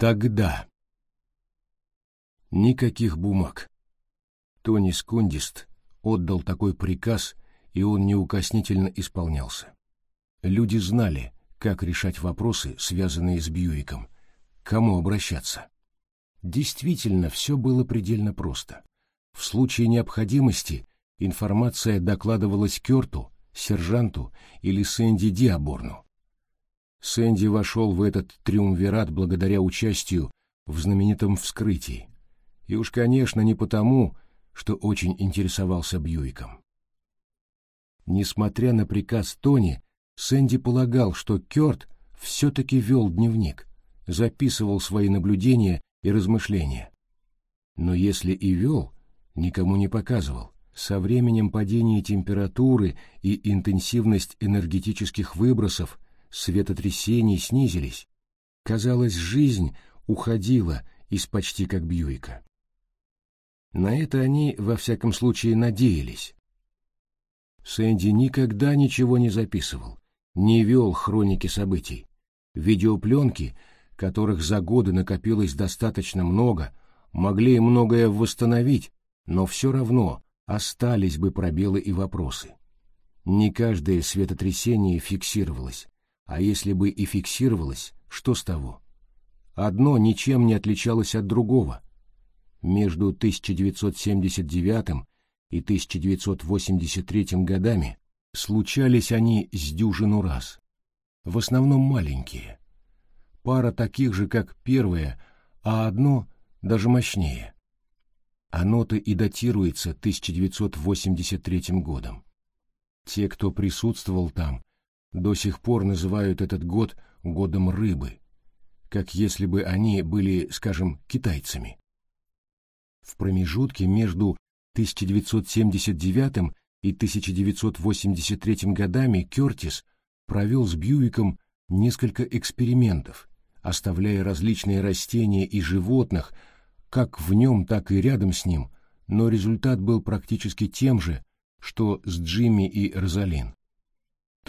Тогда. Никаких бумаг. Тони Скундист отдал такой приказ, и он неукоснительно исполнялся. Люди знали, как решать вопросы, связанные с Бьюиком, кому обращаться. Действительно, все было предельно просто. В случае необходимости информация докладывалась Керту, сержанту или Сэнди Диаборну. Сэнди вошел в этот триумвират благодаря участию в знаменитом вскрытии. И уж, конечно, не потому, что очень интересовался Бьюиком. Несмотря на приказ Тони, Сэнди полагал, что Кёрт все-таки вел дневник, записывал свои наблюдения и размышления. Но если и вел, никому не показывал. Со временем падение температуры и интенсивность энергетических выбросов, светотрясений снизились. Казалось, жизнь уходила из почти как Бьюика. На это они, во всяком случае, надеялись. Сэнди никогда ничего не записывал, не вел хроники событий. Видеопленки, которых за годы накопилось достаточно много, могли многое восстановить, но все равно остались бы пробелы и вопросы. Не каждое светотрясение фиксировалось, а если бы и фиксировалось, что с того? Одно ничем не отличалось от другого. Между 1979 и 1983 годами случались они с дюжину раз. В основном маленькие. Пара таких же, как первая, а одно даже мощнее. Оно-то и датируется 1983 годом. Те, кто присутствовал там, до сих пор называют этот год годом рыбы, как если бы они были, скажем, китайцами. В промежутке между 1979 и 1983 годами Кертис провел с Бьюиком несколько экспериментов, оставляя различные растения и животных как в нем, так и рядом с ним, но результат был практически тем же, что с Джимми и Розалин.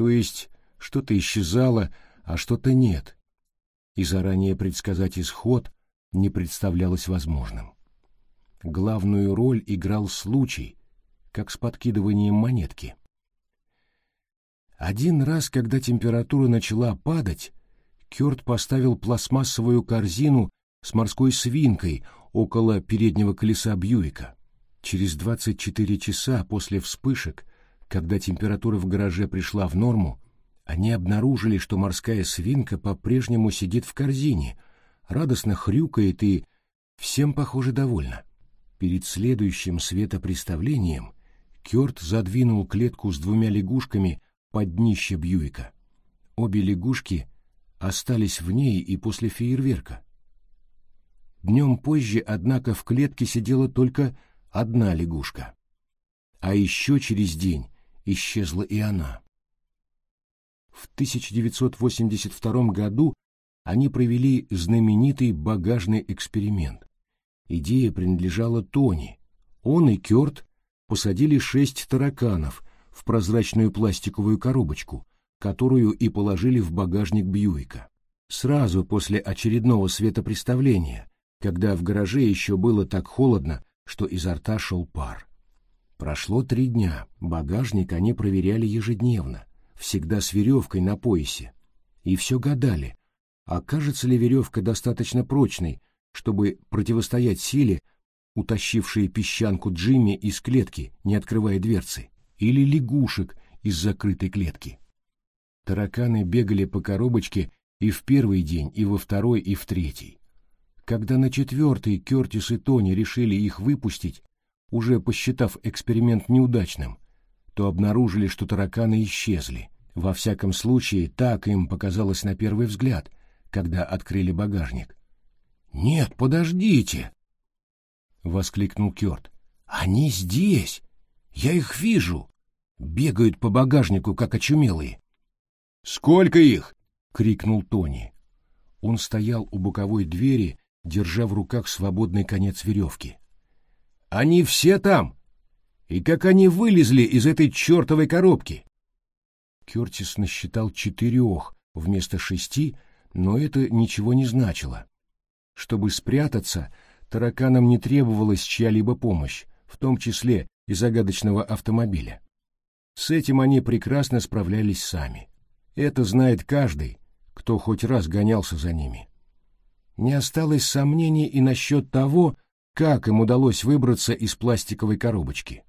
То есть что-то исчезало, а что-то нет, и заранее предсказать исход не представлялось возможным. Главную роль играл случай, как с подкидыванием монетки. Один раз, когда температура начала падать, Кёрт поставил пластмассовую корзину с морской свинкой около переднего колеса Бьюика. Через 24 часа после вспышек, когда температура в гараже пришла в норму, они обнаружили, что морская свинка по-прежнему сидит в корзине, радостно хрюкает и всем, похоже, довольна. Перед следующим светопреставлением Кёрт задвинул клетку с двумя лягушками под днище Бьюика. Обе лягушки остались в ней и после фейерверка. Днем позже, однако, в клетке сидела только одна лягушка. А еще через день исчезла и она. В 1982 году они провели знаменитый багажный эксперимент. Идея принадлежала Тони. Он и Кёрт посадили шесть тараканов в прозрачную пластиковую коробочку, которую и положили в багажник Бьюика. Сразу после очередного светопреставления, когда в гараже еще было так холодно, что изо рта шел пар. Прошло три дня, багажник они проверяли ежедневно, всегда с веревкой на поясе, и все гадали, окажется ли веревка достаточно прочной, чтобы противостоять силе, утащившей песчанку Джимми из клетки, не открывая дверцы, или лягушек из закрытой клетки. Тараканы бегали по коробочке и в первый день, и во второй, и в третий. Когда на четвертый Кертис и Тони решили их выпустить, уже посчитав эксперимент неудачным, то обнаружили, что тараканы исчезли. Во всяком случае, так им показалось на первый взгляд, когда открыли багажник. «Нет, подождите!» — воскликнул Кёрт. «Они здесь! Я их вижу! Бегают по багажнику, как очумелые!» «Сколько их?» — крикнул Тони. Он стоял у боковой двери, держа в руках свободный конец веревки. «Они все там! И как они вылезли из этой чертовой коробки?» Кертис насчитал четырех вместо шести, но это ничего не значило. Чтобы спрятаться, тараканам не требовалась чья-либо помощь, в том числе и загадочного автомобиля. С этим они прекрасно справлялись сами. Это знает каждый, кто хоть раз гонялся за ними. Не осталось сомнений и насчет того, как им удалось выбраться из пластиковой коробочки.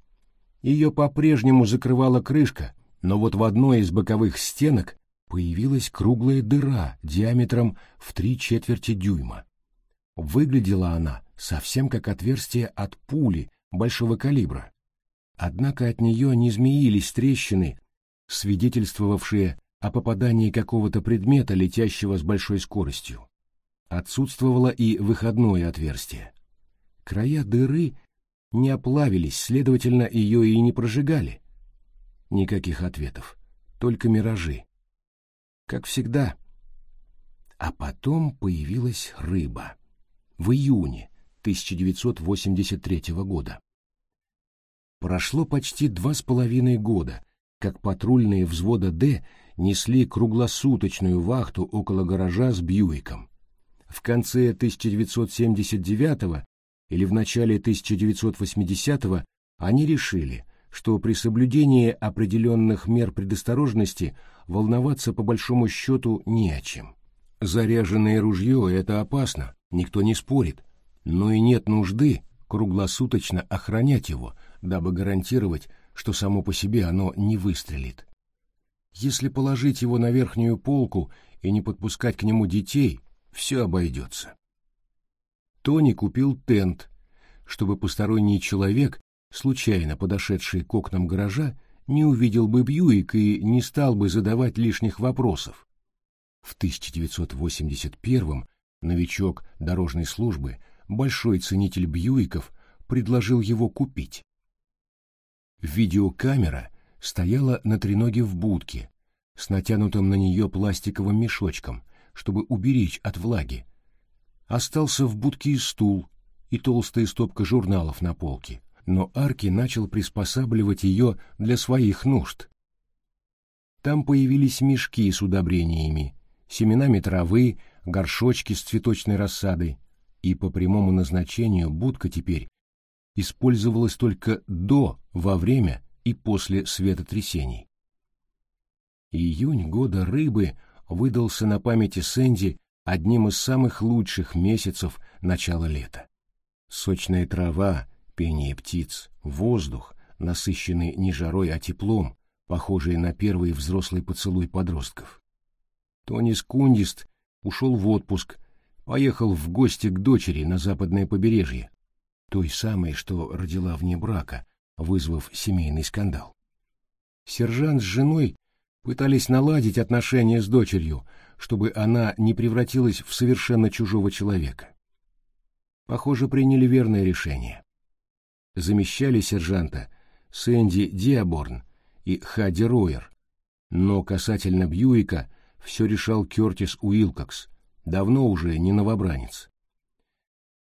Ее по-прежнему закрывала крышка, но вот в одной из боковых стенок появилась круглая дыра диаметром в три четверти дюйма. Выглядела она совсем как отверстие от пули большого калибра. Однако от нее не змеились трещины, свидетельствовавшие о попадании какого-то предмета, летящего с большой скоростью. Отсутствовало и выходное отверстие. Края дыры не оплавились, следовательно, ее и не прожигали. Никаких ответов, только миражи. Как всегда. А потом появилась рыба. В июне 1983 года. Прошло почти два с половиной года, как патрульные взвода «Д» несли круглосуточную вахту около гаража с Бьюиком. В конце 1979 или в начале 1980-го они решили, что при соблюдении определенных мер предосторожности волноваться по большому счету не о чем. Заряженное ружье — это опасно, никто не спорит, но и нет нужды круглосуточно охранять его, дабы гарантировать, что само по себе оно не выстрелит. Если положить его на верхнюю полку и не подпускать к нему детей, все обойдется. Тони купил тент, чтобы посторонний человек, случайно подошедший к окнам гаража, не увидел бы Бьюик и не стал бы задавать лишних вопросов. В 1981-м новичок дорожной службы, большой ценитель Бьюиков, предложил его купить. Видеокамера стояла на треноге в будке, с натянутым на нее пластиковым мешочком, чтобы уберечь от влаги, Остался в будке и стул, и толстая стопка журналов на полке, но Арки начал приспосабливать ее для своих нужд. Там появились мешки с удобрениями, семенами травы, горшочки с цветочной рассадой, и по прямому назначению будка теперь использовалась только до, во время и после светотрясений. Июнь года рыбы выдался на памяти Сэнди одним из самых лучших месяцев начала лета. Сочная трава, пение птиц, воздух, насыщенный не жарой, а теплом, похожий на первый взрослый поцелуй подростков. Тони Скундист ушел в отпуск, поехал в гости к дочери на западное побережье, той самой, что родила вне брака, вызвав семейный скандал. Сержант с женой пытались наладить отношения с дочерью, чтобы она не превратилась в совершенно чужого человека. Похоже, приняли верное решение. Замещали сержанта Сэнди Диаборн и Хади Ройер, но касательно Бьюика все решал Кертис Уилкокс, давно уже не новобранец.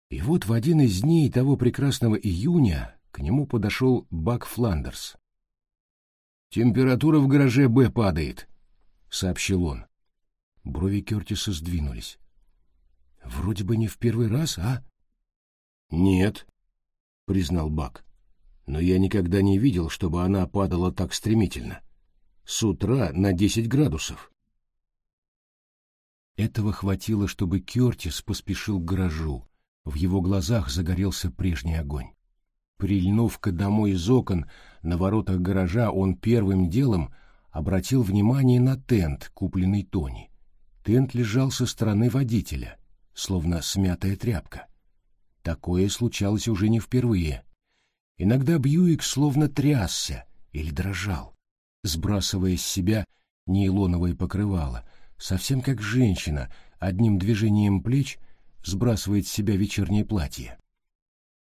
И вот в один из дней того прекрасного июня к нему подошел Бак Фландерс. «Температура в гараже Б падает», — сообщил он. Брови Кертиса сдвинулись. «Вроде бы не в первый раз, а?» «Нет», — признал Бак. «Но я никогда не видел, чтобы она падала так стремительно. С утра на десять градусов». Этого хватило, чтобы Кертис поспешил к гаражу. В его глазах загорелся прежний огонь. Прильнув к одному из окон на воротах гаража, он первым делом обратил внимание на тент, купленный Тони. Тент лежал со стороны водителя, словно смятая тряпка. Такое случалось уже не впервые. Иногда Бьюик словно трясся или дрожал, сбрасывая с себя нейлоновое покрывало, совсем как женщина одним движением плеч сбрасывает с себя вечернее платье.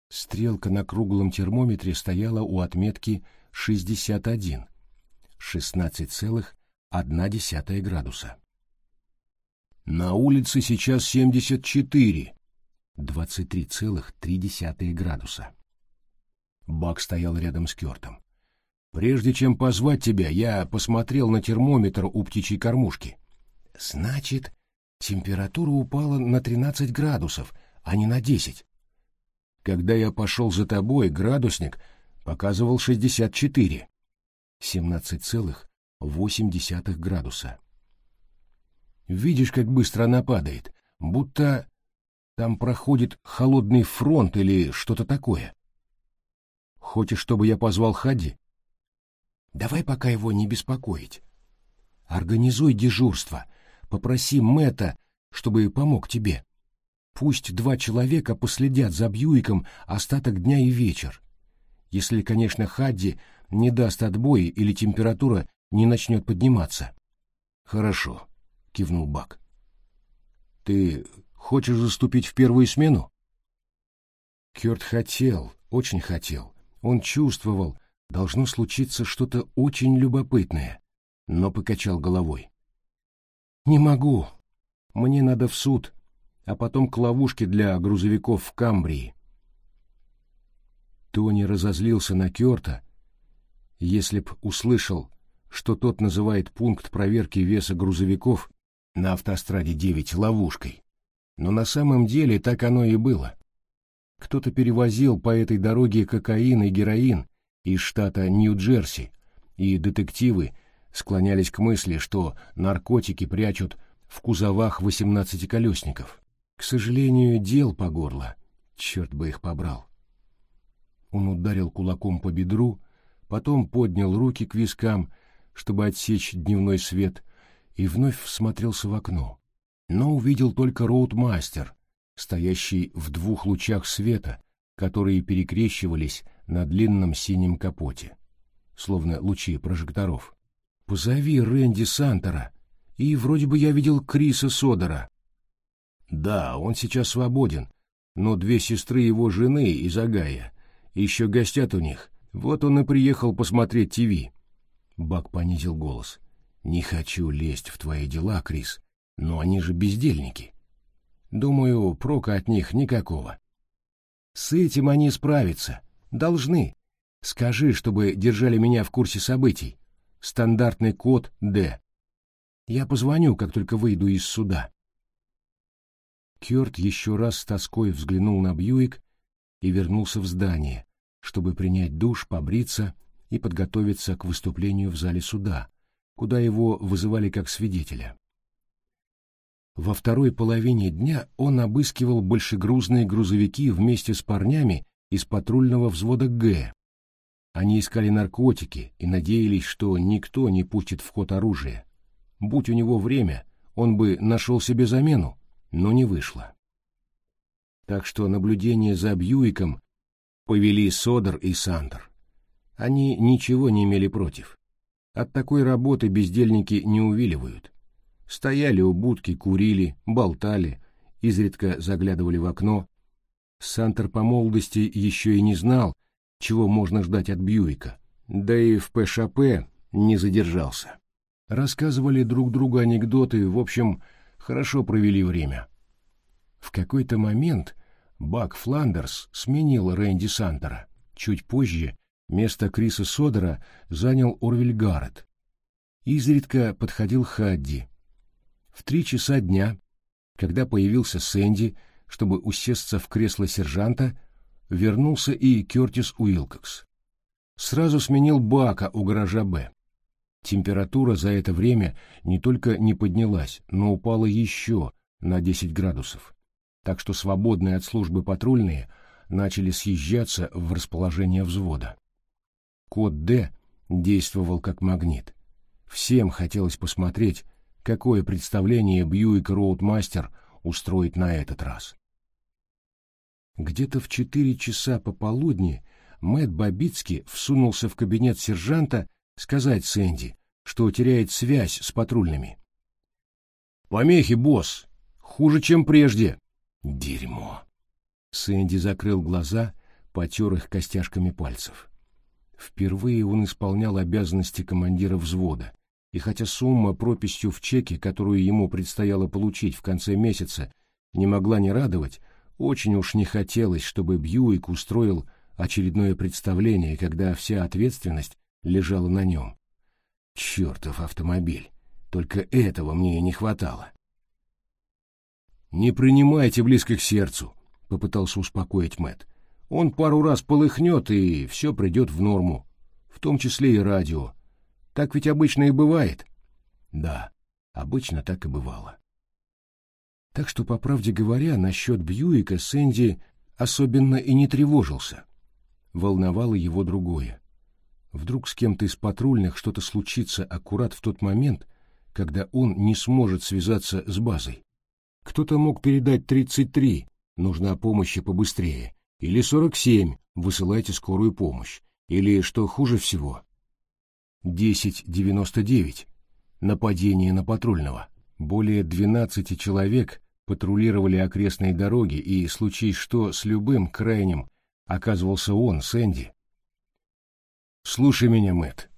Стрелка на круглом термометре стояла у отметки 61, 16,1 градуса. На улице сейчас 74, 23,3 градуса. Бак стоял рядом с Кертом. Прежде чем позвать тебя, я посмотрел на термометр у птичьей кормушки. Значит, Температура упала на 13 градусов, а не на 10. Когда я пошел за тобой, градусник показывал 64. 17,8 градуса. Видишь, как быстро она падает, будто там проходит холодный фронт или что-то такое. Хочешь, чтобы я позвал Хадди? Давай пока его не беспокоить. Организуй дежурство. Попроси Мэтта, чтобы помог тебе. Пусть два человека последят за Бьюиком остаток дня и вечер. Если, конечно, Хадди не даст отбоя или температура не начнет подниматься. Хорошо, кивнул Бак. Ты хочешь заступить в первую смену? Кёрт хотел, очень хотел. Он чувствовал, должно случиться что-то очень любопытное, но покачал головой. «Не могу. Мне надо в суд, а потом к ловушке для грузовиков в Камбрии». Тони разозлился на Кёрта. Если б услышал, что тот называет пункт проверки веса грузовиков на автостраде 9 ловушкой. Но на самом деле так оно и было. Кто-то перевозил по этой дороге кокаин и героин из штата Нью-Джерси, и детективы склонялись к мысли, что наркотики прячут в кузовах восемнадцатиколесников. К сожалению, дел по горло. Черт бы их побрал. Он ударил кулаком по бедру, потом поднял руки к вискам, чтобы отсечь дневной свет, и вновь всмотрелся в окно. Но увидел только роудмастер, стоящий в двух лучах света, которые перекрещивались на длинном синем капоте, словно лучи прожекторов. «Позови Рэнди Сантера, и вроде бы я видел Криса Содера». «Да, он сейчас свободен, но две сестры его жены из Агая еще гостят у них. Вот он и приехал посмотреть ТВ». Бак понизил голос. «Не хочу лезть в твои дела, Крис, но они же бездельники. Думаю, прока от них никакого. С этим они справятся. Должны. Скажи, чтобы держали меня в курсе событий. Стандартный код «Д». Я позвоню, как только выйду из суда. Кёрт еще раз с тоской взглянул на Бьюик и вернулся в здание, чтобы принять душ, побриться и подготовиться к выступлению в зале суда, куда его вызывали как свидетеля. Во второй половине дня он обыскивал большегрузные грузовики вместе с парнями из патрульного взвода Г. Они искали наркотики и надеялись, что никто не пустит в ход оружие. Будь у него время, он бы нашел себе замену, но не вышло. Так что наблюдение за Бьюиком повели Содер и Сандер. Они ничего не имели против. От такой работы бездельники не увиливают. Стояли у будки, курили, болтали, изредка заглядывали в окно. Сантер по молодости еще и не знал, чего можно ждать от Бьюика, да и в ПШП не задержался. Рассказывали друг другу анекдоты, в общем, хорошо провели время. В какой-то момент Бак Фландерс сменил Рэнди Сантера. Чуть позже место Криса Содера занял Орвель Гаррет. Изредка подходил Хадди, в три часа дня, когда появился Сэнди, чтобы усесться в кресло сержанта, вернулся и Кертис Уилкокс. Сразу сменил Бака у гаража «Б». Температура за это время не только не поднялась, но упала еще на 10 градусов, так что свободные от службы патрульные начали съезжаться в расположение взвода. Код «Д» действовал как магнит. Всем хотелось посмотреть, какое представление Бьюик Роудмастер устроит на этот раз. Где-то в четыре часа пополудни Мэтт Бабицкий всунулся в кабинет сержанта сказать Сэнди, что теряет связь с патрульными. «Помехи, босс! Хуже, чем прежде!» «Дерьмо!» Сэнди закрыл глаза, потер их костяшками пальцев. Впервые он исполнял обязанности командира взвода, и хотя сумма прописью в чеке, которую ему предстояло получить в конце месяца, не могла не радовать, очень уж не хотелось, чтобы Бьюик устроил очередное представление, когда вся ответственность лежала на нем. Чертов автомобиль! Только этого мне и не хватало. «Не принимайте близко к сердцу», — попытался успокоить Мэт. «Он пару раз полыхнет, и все придет в норму, в том числе и радио. Так ведь обычно и бывает». «Да, обычно так и бывало». Так что, по правде говоря, насчет Бьюика Сэнди особенно и не тревожился. Волновало его другое. Вдруг с кем-то из патрульных что-то случится аккурат в тот момент, когда он не сможет связаться с базой. Кто-то мог передать 33, нужна помощи побыстрее, или 47, высылайте скорую помощь, или, что хуже всего, 1099, нападение на патрульного. Более 12 человек патрулировали окрестные дороги, и, случись что, с любым крайним оказывался он, Сэнди. «Слушай меня, Мэтт.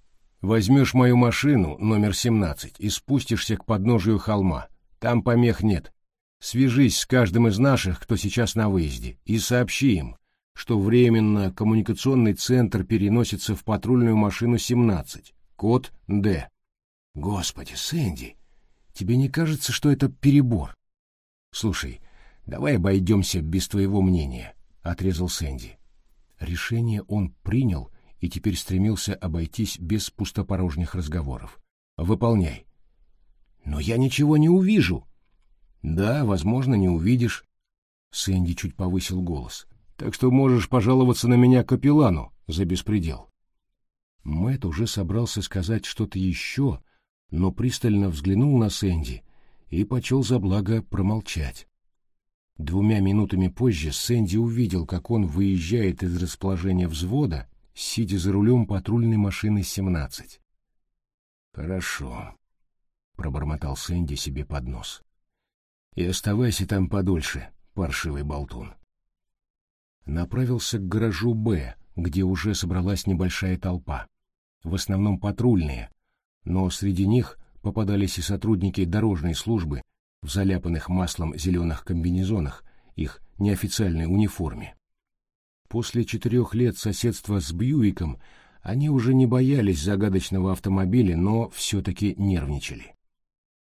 Возьмешь мою машину, номер 17, и спустишься к подножию холма. Там помех нет. Свяжись с каждым из наших, кто сейчас на выезде, и сообщи им, что временно коммуникационный центр переносится в патрульную машину 17, код Д. Господи, Сэнди, тебе не кажется, что это перебор? Слушай, давай обойдемся без твоего мнения, отрезал Сэнди. Решение он принял и теперь стремился обойтись без пустопорожних разговоров. Выполняй. Но я ничего не увижу, да, возможно, не увидишь. Сэнди чуть повысил голос. Так что можешь пожаловаться на меня капеллану за беспредел. Мэт уже собрался сказать что-то еще, но пристально взглянул на Сэнди и почел за благо промолчать. Двумя минутами позже Сэнди увидел, как он выезжает из расположения взвода, сидя за рулем патрульной машины 17. «Хорошо», — пробормотал Сэнди себе под нос и оставайся там подольше, паршивый болтун. Направился к гаражу «Б», где уже собралась небольшая толпа. В основном патрульные, но среди них попадались и сотрудники дорожной службы в заляпанных маслом зеленых комбинезонах, их неофициальной униформе. После четырех лет соседства с Бьюиком они уже не боялись загадочного автомобиля, но все-таки нервничали.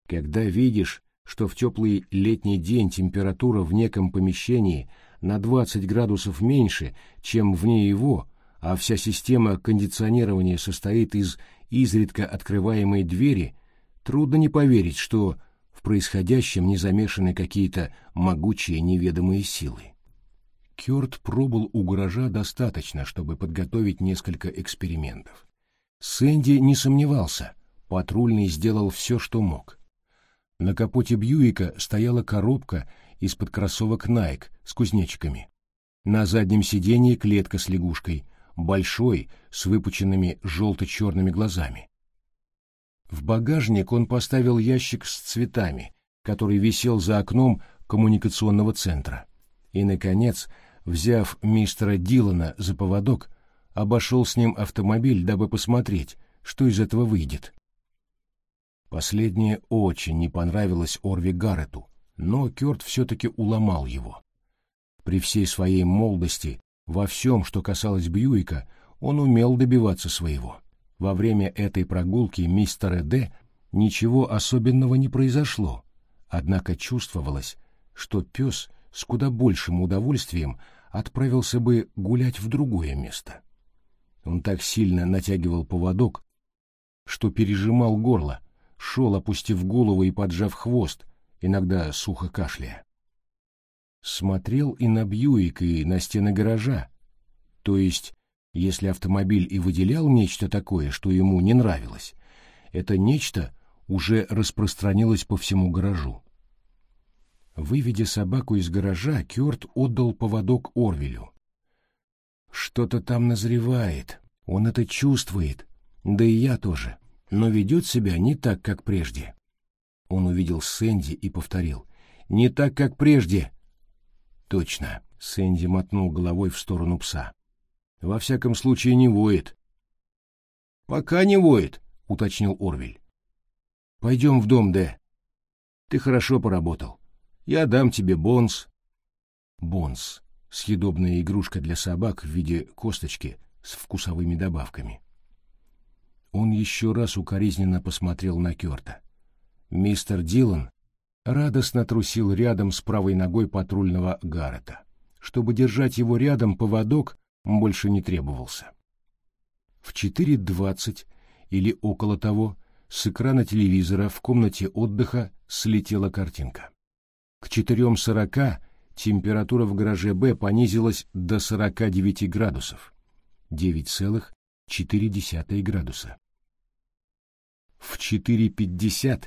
Когда видишь, что в теплый летний день температура в неком помещении на 20 градусов меньше, чем вне его, а вся система кондиционирования состоит из изредка открываемой двери, трудно не поверить, что в происходящем не замешаны какие-то могучие неведомые силы. Кёрт пробыл у гаража достаточно, чтобы подготовить несколько экспериментов. Сэнди не сомневался, патрульный сделал все, что мог. На капоте Бьюика стояла коробка из-под кроссовок Nike с кузнечиками. На заднем сиденье клетка с лягушкой, большой, с выпученными желто-черными глазами. В багажник он поставил ящик с цветами, который висел за окном коммуникационного центра. И, наконец, взяв мистера Дилана за поводок, обошел с ним автомобиль, дабы посмотреть, что из этого выйдет. Последнее очень не понравилось Орви Гаррету, но Кёрт все-таки уломал его. При всей своей молодости, во всем, что касалось Бьюика, он умел добиваться своего. Во время этой прогулки мистера Д ничего особенного не произошло, однако чувствовалось, что пес с куда большим удовольствием отправился бы гулять в другое место. Он так сильно натягивал поводок, что пережимал горло, шел, опустив голову и поджав хвост, иногда сухо кашляя. Смотрел и на Бьюик, и на стены гаража. То есть, если автомобиль и выделял нечто такое, что ему не нравилось, это нечто уже распространилось по всему гаражу. Выведя собаку из гаража, Кёрт отдал поводок Орвелю. Что-то там назревает, он это чувствует, да и я тоже но ведет себя не так, как прежде. Он увидел Сэнди и повторил. «Не так, как прежде!» «Точно!» — Сэнди мотнул головой в сторону пса. «Во всяком случае, не воет». «Пока не воет», — уточнил Орвель. «Пойдем в дом, Дэ. Ты хорошо поработал. Я дам тебе бонс». Бонс — съедобная игрушка для собак в виде косточки с вкусовыми добавками. Он еще раз укоризненно посмотрел на Кёрта. «Мистер Дилан радостно трусил рядом с правой ногой патрульного Гаррета. Чтобы держать его рядом, поводок больше не требовался. В 4.20 или около того с экрана телевизора в комнате отдыха слетела картинка. К 4.40 температура в гараже «Б» понизилась до 49 градусов, 9,4 градуса. В 4.50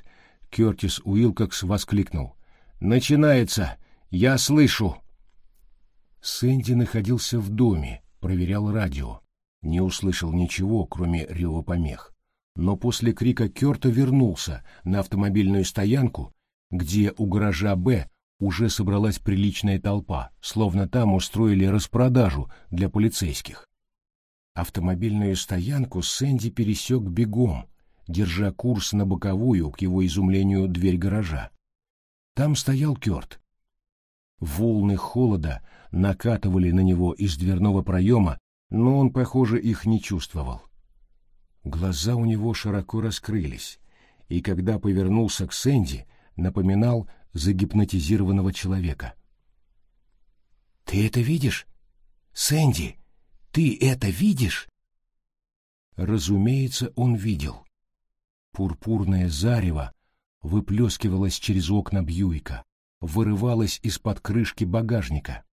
Кертис Уилкокс воскликнул. «Начинается! Я слышу!» Сэнди находился в доме, проверял радио. Не услышал ничего, кроме рева помех. Но после крика Керта вернулся на автомобильную стоянку, где у гаража «Б» уже собралась приличная толпа, словно там устроили распродажу для полицейских. Автомобильную стоянку Сэнди пересек бегом, держа курс на боковую, к его изумлению, дверь гаража. Там стоял Кёрт. Волны холода накатывали на него из дверного проема, но он, похоже, их не чувствовал. Глаза у него широко раскрылись, и когда повернулся к Сэнди, напоминал загипнотизированного человека. «Ты это видишь? Сэнди, ты это видишь?» Разумеется, он видел. Пурпурное зарево выплескивалось через окна Бьюика, вырывалось из-под крышки багажника.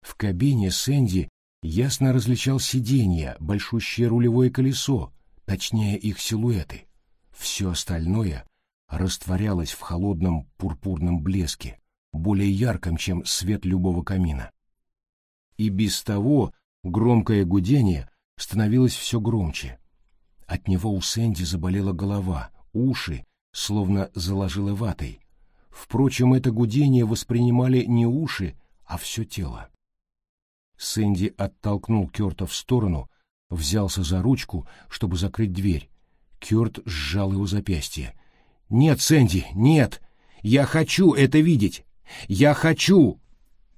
В кабине Сэнди ясно различал сиденья, большущее рулевое колесо, точнее их силуэты. Все остальное растворялось в холодном пурпурном блеске, более ярком, чем свет любого камина. И без того громкое гудение становилось все громче. От него у Сэнди заболела голова, уши словно заложило ватой. Впрочем, это гудение воспринимали не уши, а все тело. Сэнди оттолкнул Кёрта в сторону, взялся за ручку, чтобы закрыть дверь. Кёрт сжал его запястье. «Нет, Сэнди, нет! Я хочу это видеть! Я хочу!»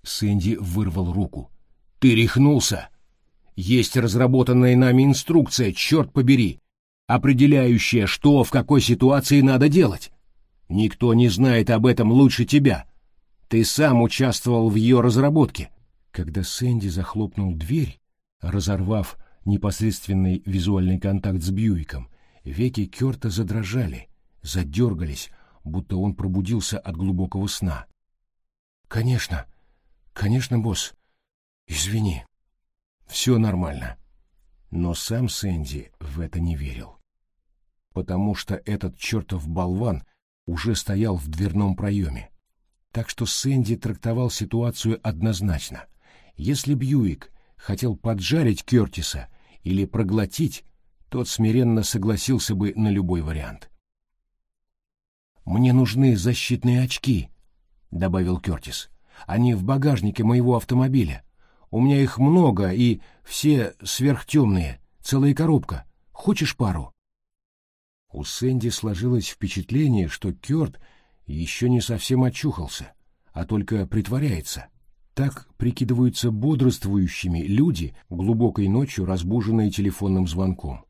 Сэнди вырвал руку. «Ты рехнулся! Есть разработанная нами инструкция, черт побери, определяющая, что в какой ситуации надо делать. Никто не знает об этом лучше тебя. Ты сам участвовал в ее разработке. Когда Сэнди захлопнул дверь, разорвав непосредственный визуальный контакт с Бьюиком, веки Кёрта задрожали, задергались, будто он пробудился от глубокого сна. «Конечно, конечно, босс. Извини». Все нормально. Но сам Сэнди в это не верил. Потому что этот чертов болван уже стоял в дверном проеме. Так что Сэнди трактовал ситуацию однозначно. Если Бьюик хотел поджарить Кертиса или проглотить, тот смиренно согласился бы на любой вариант. «Мне нужны защитные очки», — добавил Кертис. «Они в багажнике моего автомобиля. У меня их много, и все сверхтемные, целая коробка. Хочешь пару?» У Сэнди сложилось впечатление, что Кёрт еще не совсем очухался, а только притворяется. Так прикидываются бодрствующими люди, глубокой ночью разбуженные телефонным звонком.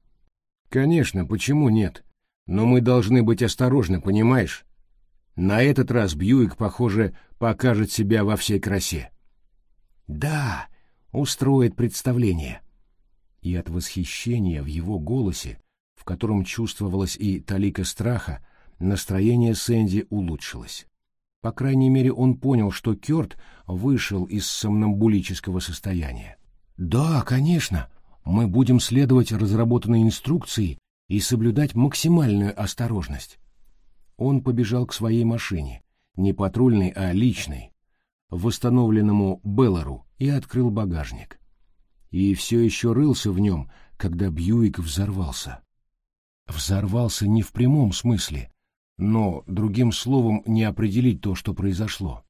«Конечно, почему нет? Но мы должны быть осторожны, понимаешь? На этот раз Бьюик, похоже, покажет себя во всей красе». «Да, устроит представление. И от восхищения в его голосе, в котором чувствовалась и талика страха, настроение Сэнди улучшилось. По крайней мере, он понял, что Кёрт вышел из сомнамбулического состояния. «Да, конечно, мы будем следовать разработанной инструкции и соблюдать максимальную осторожность». Он побежал к своей машине, не патрульной, а личной, восстановленному Беллару, и открыл багажник. И все еще рылся в нем, когда Бьюик взорвался. Взорвался не в прямом смысле, но, другим словом, не определить то, что произошло.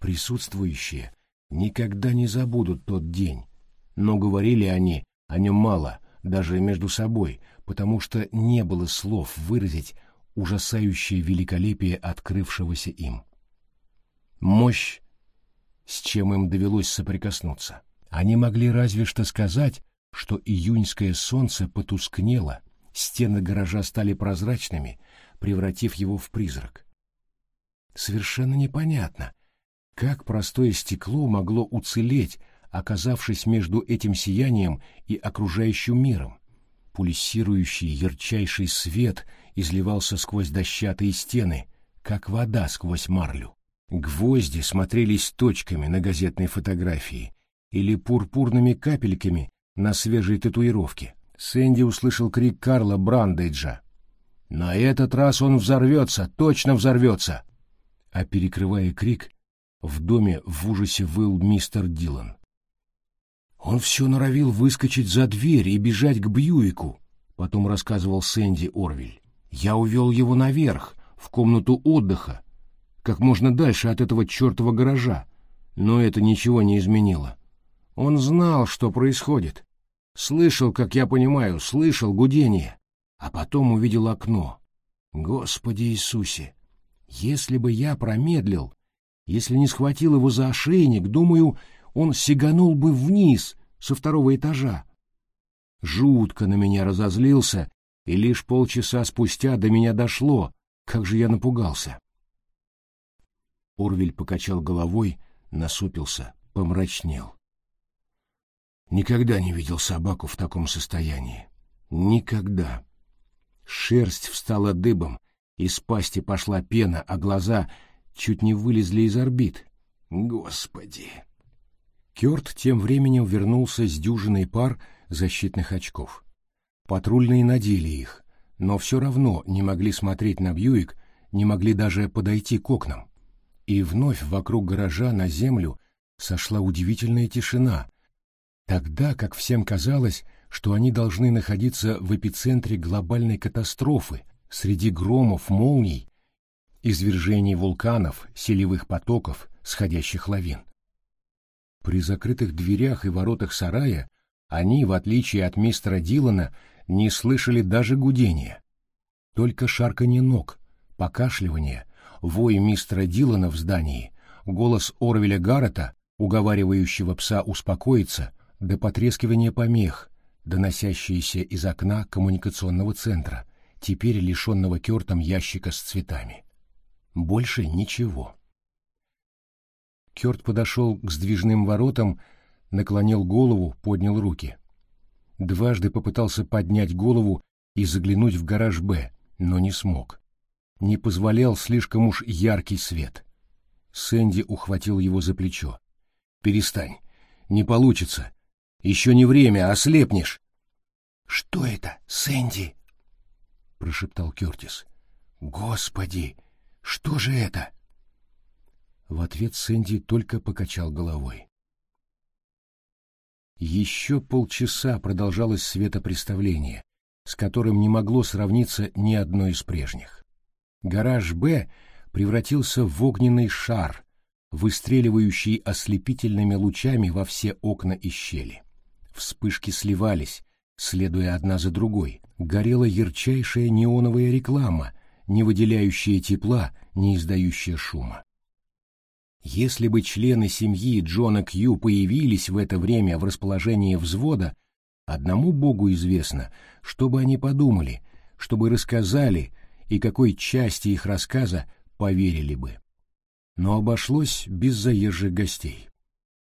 Присутствующие никогда не забудут тот день, но говорили они о нем мало, даже между собой, потому что не было слов выразить ужасающее великолепие открывшегося им. Мощь с чем им довелось соприкоснуться. Они могли разве что сказать, что июньское солнце потускнело, стены гаража стали прозрачными, превратив его в призрак. Совершенно непонятно, как простое стекло могло уцелеть, оказавшись между этим сиянием и окружающим миром. Пульсирующий ярчайший свет изливался сквозь дощатые стены, как вода сквозь марлю. Гвозди смотрелись точками на газетной фотографии или пурпурными капельками на свежей татуировке. Сэнди услышал крик Карла Брандейджа. «На этот раз он взорвется, точно взорвется!» А перекрывая крик, в доме в ужасе выл мистер Дилан. Он все норовил выскочить за дверь и бежать к Бьюику, потом рассказывал Сэнди Орвиль. Я увел его наверх, в комнату отдыха, как можно дальше от этого чертова гаража, но это ничего не изменило. Он знал, что происходит. Слышал, как я понимаю, слышал гудение, а потом увидел окно. Господи Иисусе! Если бы я промедлил, если не схватил его за ошейник, думаю, он сиганул бы вниз со второго этажа. Жутко на меня разозлился, и лишь полчаса спустя до меня дошло, как же я напугался. Орвель покачал головой, насупился, помрачнел. Никогда не видел собаку в таком состоянии. Никогда. Шерсть встала дыбом, из пасти пошла пена, а глаза чуть не вылезли из орбит. Господи! Кёрт тем временем вернулся с дюжиной пар защитных очков. Патрульные надели их, но все равно не могли смотреть на Бьюик, не могли даже подойти к окнам. И вновь вокруг гаража на землю сошла удивительная тишина, Тогда как всем казалось, что они должны находиться в эпицентре глобальной катастрофы, среди громов, молний, извержений вулканов, селевых потоков, сходящих лавин. При закрытых дверях и воротах сарая они, в отличие от мистера Дилана, не слышали даже гудения. Только шарканье ног, покашливание, вой мистера Дилана в здании, голос Орвеля Гаррета, уговаривающего пса успокоиться, до потрескивания помех, доносящиеся из окна коммуникационного центра, теперь лишенного кертом ящика с цветами. Больше ничего. Керт подошел к сдвижным воротам, наклонил голову, поднял руки. Дважды попытался поднять голову и заглянуть в гараж «Б», но не смог. Не позволял слишком уж яркий свет. Сэнди ухватил его за плечо. «Перестань. Не получится. Еще не время, ослепнешь. — Что это, Сэнди? — прошептал Кертис. — Господи, что же это? В ответ Сэнди только покачал головой. Еще полчаса продолжалось светопреставление, с которым не могло сравниться ни одно из прежних. Гараж «Б» превратился в огненный шар, выстреливающий ослепительными лучами во все окна и щели. Вспышки сливались, следуя одна за другой. Горела ярчайшая неоновая реклама, не выделяющая тепла, не издающая шума. Если бы члены семьи Джона Кью появились в это время в расположении взвода, одному Богу известно, что бы они подумали, чтобы рассказали и какой части их рассказа поверили бы. Но обошлось без заезжих гостей.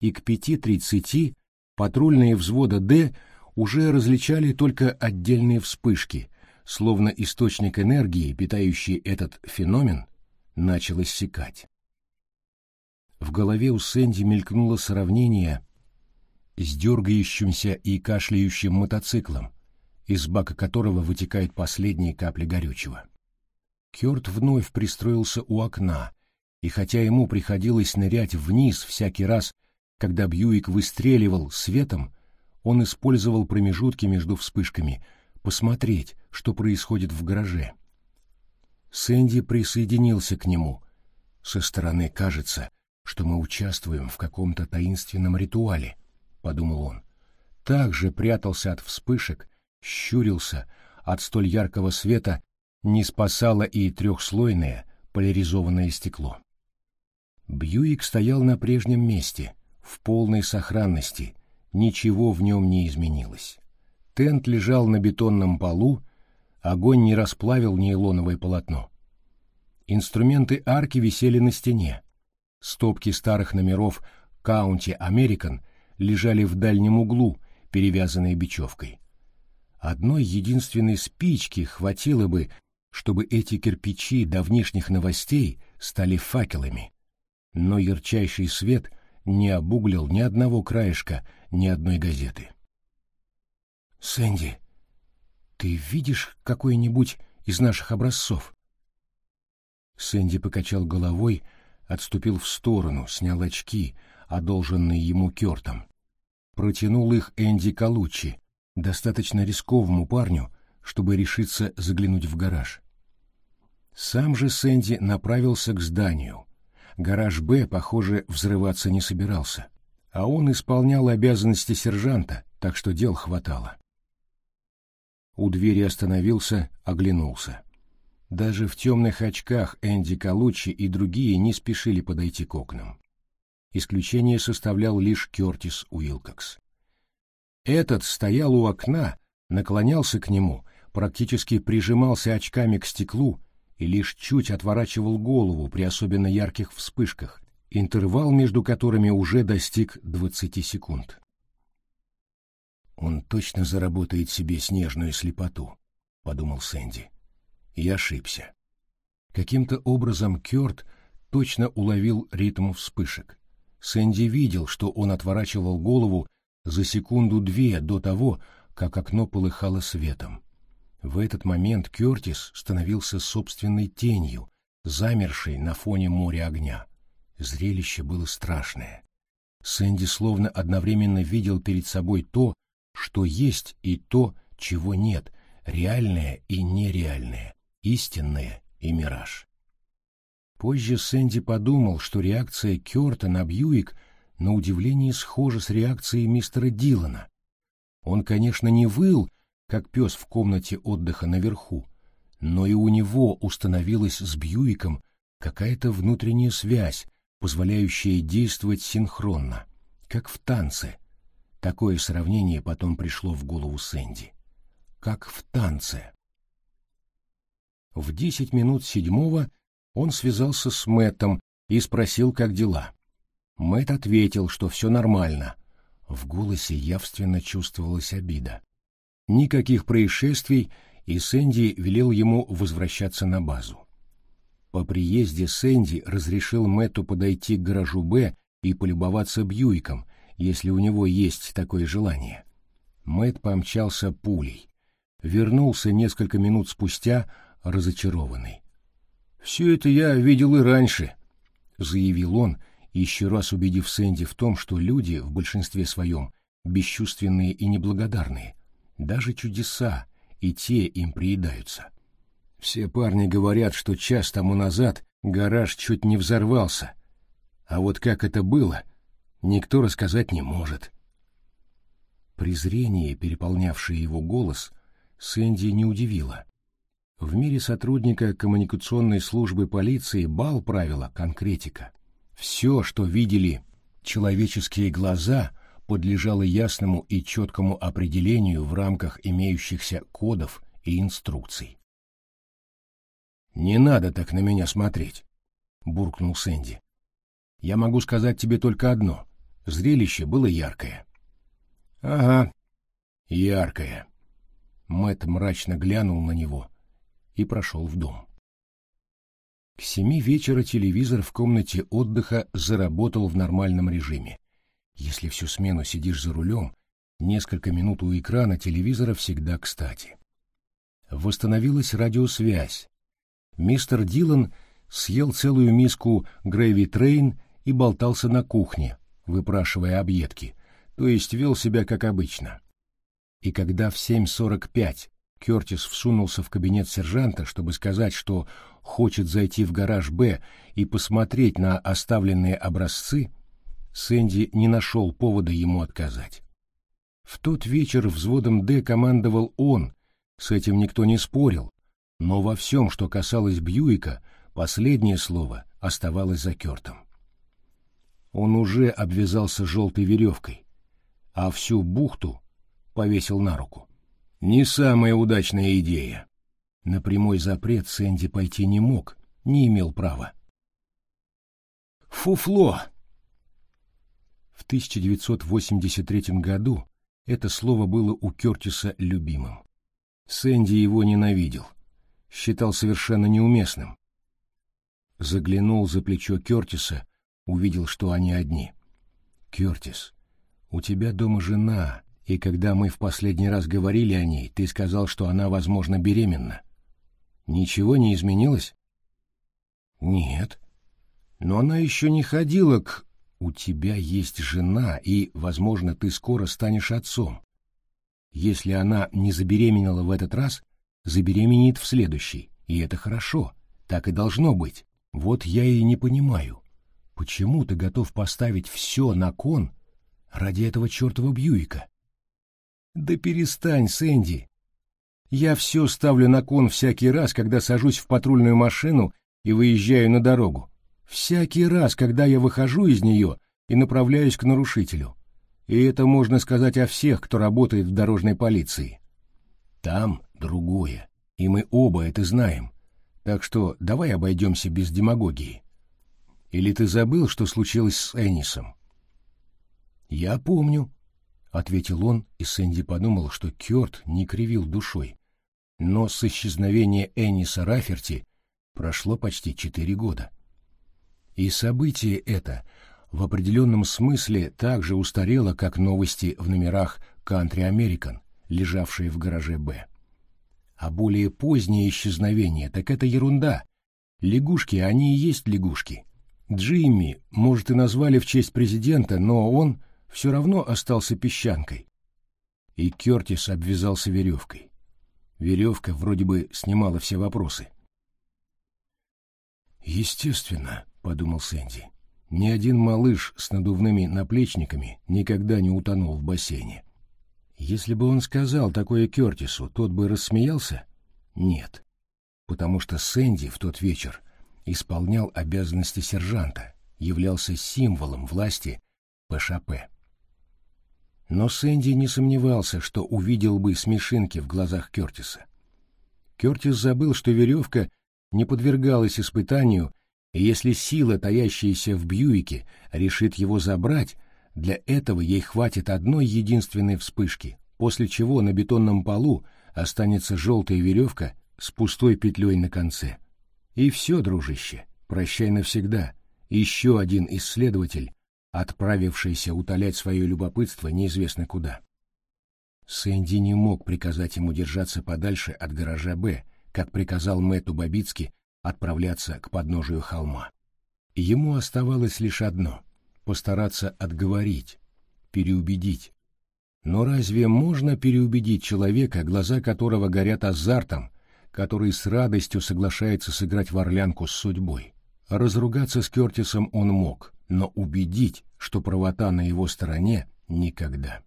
И к пяти тридцати Патрульные взвода «Д» уже различали только отдельные вспышки, словно источник энергии, питающий этот феномен, начал иссякать. В голове у Сэнди мелькнуло сравнение с дергающимся и кашляющим мотоциклом, из бака которого вытекают последние капли горючего. Кёрт вновь пристроился у окна, и хотя ему приходилось нырять вниз всякий раз, когда Бьюик выстреливал светом, он использовал промежутки между вспышками посмотреть, что происходит в гараже. Сэнди присоединился к нему. Со стороны кажется, что мы участвуем в каком-то таинственном ритуале, подумал он. Также прятался от вспышек, щурился, от столь яркого света не спасало и трехслойное поляризованное стекло. Бьюик стоял на прежнем месте, в полной сохранности, ничего в нем не изменилось. Тент лежал на бетонном полу, огонь не расплавил нейлоновое полотно. Инструменты арки висели на стене. Стопки старых номеров «Каунти Американ» лежали в дальнем углу, перевязанные бечевкой. Одной единственной спички хватило бы, чтобы эти кирпичи давнишних новостей стали факелами. Но ярчайший свет не обуглил ни одного краешка, ни одной газеты. «Сэнди, ты видишь какой-нибудь из наших образцов?» Сэнди покачал головой, отступил в сторону, снял очки, одолженные ему Кертом. Протянул их Энди Калучи, достаточно рисковому парню, чтобы решиться заглянуть в гараж. Сам же Сэнди направился к зданию. Гараж «Б», похоже, взрываться не собирался, а он исполнял обязанности сержанта, так что дел хватало. У двери остановился, оглянулся. Даже в темных очках Энди Калучи и другие не спешили подойти к окнам. Исключение составлял лишь Кертис Уилкокс. Этот стоял у окна, наклонялся к нему, практически прижимался очками к стеклу и лишь чуть отворачивал голову при особенно ярких вспышках, интервал между которыми уже достиг 20 секунд. «Он точно заработает себе снежную слепоту», — подумал Сэнди и ошибся. Каким-то образом Кёрт точно уловил ритм вспышек. Сэнди видел, что он отворачивал голову за секунду-две до того, как окно полыхало светом. В этот момент Кёртис становился собственной тенью, замершей на фоне моря огня. Зрелище было страшное. Сэнди словно одновременно видел перед собой то, что есть, и то, чего нет, реальное и нереальное истинное и мираж. Позже Сэнди подумал, что реакция Кёрта на Бьюик на удивление схожа с реакцией мистера Дилана. Он, конечно, не выл, как пес в комнате отдыха наверху, но и у него установилась с Бьюиком какая-то внутренняя связь, позволяющая действовать синхронно, как в танце. Такое сравнение потом пришло в голову Сэнди. Как в танце. В десять минут седьмого он связался с Мэттом и спросил, как дела. Мэтт ответил, что все нормально. В голосе явственно чувствовалась обида. Никаких происшествий, и Сэнди велел ему возвращаться на базу. По приезде Сэнди разрешил Мэтту подойти к гаражу «Б» и полюбоваться Бьюиком, если у него есть такое желание. Мэтт помчался пулей. Вернулся несколько минут спустя, разочарованный. «Все это я видел и раньше», — заявил он, еще раз убедив Сэнди в том, что люди в большинстве своем бесчувственные и неблагодарные. Даже чудеса и те им приедаются. Все парни говорят, что час тому назад гараж чуть не взорвался, а вот как это было, никто рассказать не может. Презрение, переполнявшее его голос, Сэнди не удивило. В мире сотрудника коммуникационной службы полиции бал правила конкретика. Все, что видели человеческие глаза, подлежало ясному и четкому определению в рамках имеющихся кодов и инструкций. «Не надо так на меня смотреть», — буркнул Сэнди. «Я могу сказать тебе только одно. Зрелище было яркое». «Ага, яркое». Мэт мрачно глянул на него — и прошел в дом. К семи вечера телевизор в комнате отдыха заработал в нормальном режиме. Если всю смену сидишь за рулем, несколько минут у экрана телевизора всегда кстати. Восстановилась радиосвязь. Мистер Дилан съел целую миску грэви трейн и болтался на кухне, выпрашивая объедки, то есть вел себя как обычно. И когда в 7.45 Кертис всунулся в кабинет сержанта, чтобы сказать, что хочет зайти в гараж «Б» и посмотреть на оставленные образцы, Сэнди не нашел повода ему отказать. В тот вечер взводом «Д» командовал он, с этим никто не спорил, но во всем, что касалось Бьюика, последнее слово оставалось за Кертом. Он уже обвязался желтой веревкой, а всю бухту повесил на руку. Не самая удачная идея. На прямой запрет Сэнди пойти не мог, не имел права. Фуфло! В 1983 году это слово было у Кертиса любимым. Сэнди его ненавидел, считал совершенно неуместным. Заглянул за плечо Кертиса, увидел, что они одни. «Кертис, у тебя дома жена, и когда мы в последний раз говорили о ней, ты сказал, что она, возможно, беременна. Ничего не изменилось?» «Нет. Но она еще не ходила к...» «У тебя есть жена, и, возможно, ты скоро станешь отцом. Если она не забеременела в этот раз, забеременеет в следующий, и это хорошо, так и должно быть. Вот я и не понимаю, почему ты готов поставить все на кон ради этого чертова Бьюика? Да перестань, Сэнди. Я все ставлю на кон всякий раз, когда сажусь в патрульную машину и выезжаю на дорогу. Всякий раз, когда я выхожу из нее и направляюсь к нарушителю. И это можно сказать о всех, кто работает в дорожной полиции. Там другое, и мы оба это знаем. Так что давай обойдемся без демагогии. Или ты забыл, что случилось с Эннисом? Я помню, — ответил он, и Сэнди подумал, что Кёрт не кривил душой. Но с исчезновения Энниса Раферти прошло почти четыре года. И событие это — в определенном смысле так же устарела, как новости в номерах Country American, лежавшие в гараже «Б». А более позднее исчезновение, так это ерунда. Лягушки, они и есть лягушки. Джимми, может, и назвали в честь президента, но он все равно остался песчанкой. И Кертис обвязался веревкой. Веревка вроде бы снимала все вопросы. «Естественно», — подумал Сэнди, — ни один малыш с надувными наплечниками никогда не утонул в бассейне. Если бы он сказал такое Кертису, тот бы рассмеялся? Нет, потому что Сэнди в тот вечер исполнял обязанности сержанта, являлся символом власти ПШП. Но Сэнди не сомневался, что увидел бы смешинки в глазах Кертиса. Кертис забыл, что веревка не подвергалась испытанию и если сила, таящаяся в Бьюике, решит его забрать, для этого ей хватит одной единственной вспышки, после чего на бетонном полу останется желтая веревка с пустой петлей на конце. И все, дружище, прощай навсегда. Еще один исследователь, отправившийся утолять свое любопытство неизвестно куда. Сэнди не мог приказать ему держаться подальше от гаража «Б», как приказал Мэтту Бабицки отправляться к подножию холма. Ему оставалось лишь одно — постараться отговорить, переубедить. Но разве можно переубедить человека, глаза которого горят азартом, который с радостью соглашается сыграть в орлянку с судьбой? Разругаться с Кертисом он мог, но убедить, что правота на его стороне, никогда.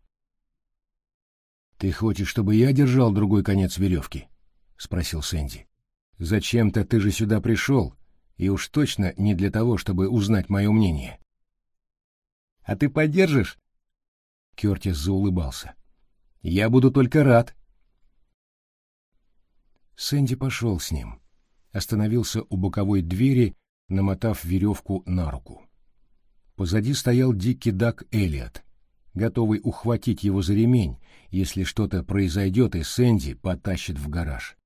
«Ты хочешь, чтобы я держал другой конец веревки?» — спросил Сэнди. Зачем-то ты же сюда пришел, и уж точно не для того, чтобы узнать мое мнение. — А ты поддержишь? Кертис заулыбался. — Я буду только рад. Сэнди пошел с ним, остановился у боковой двери, намотав веревку на руку. Позади стоял дикий Дак Элliot, готовый ухватить его за ремень, если что-то произойдет, и Сэнди потащит в гараж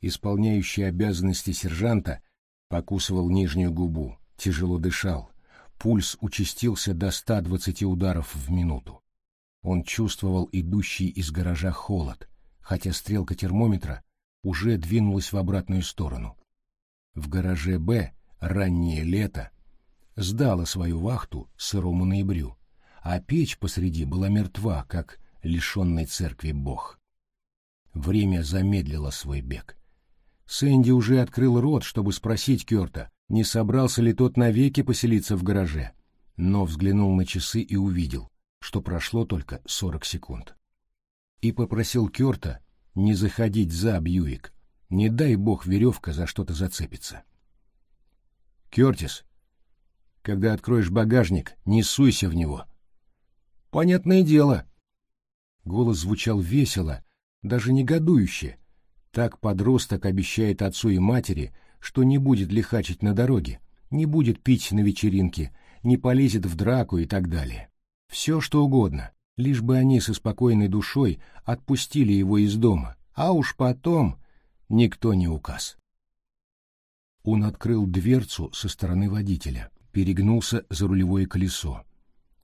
исполняющий обязанности сержанта, покусывал нижнюю губу, тяжело дышал. Пульс участился до 120 ударов в минуту. Он чувствовал идущий из гаража холод, хотя стрелка термометра уже двинулась в обратную сторону. В гараже «Б» раннее лето сдало свою вахту сырому ноябрю, а печь посреди была мертва, как лишенный церкви бог. Время замедлило свой бег. Сэнди уже открыл рот, чтобы спросить Кёрта, не собрался ли тот навеки поселиться в гараже, но взглянул на часы и увидел, что прошло только сорок секунд. И попросил Кёрта не заходить за Бьюик, не дай бог веревка за что-то зацепится. «Кёртис, когда откроешь багажник, не суйся в него». «Понятное дело». Голос звучал весело, даже негодующе, так подросток обещает отцу и матери, что не будет лихачить на дороге, не будет пить на вечеринке, не полезет в драку и так далее. Все, что угодно, лишь бы они со спокойной душой отпустили его из дома, а уж потом никто не указ. Он открыл дверцу со стороны водителя, перегнулся за рулевое колесо.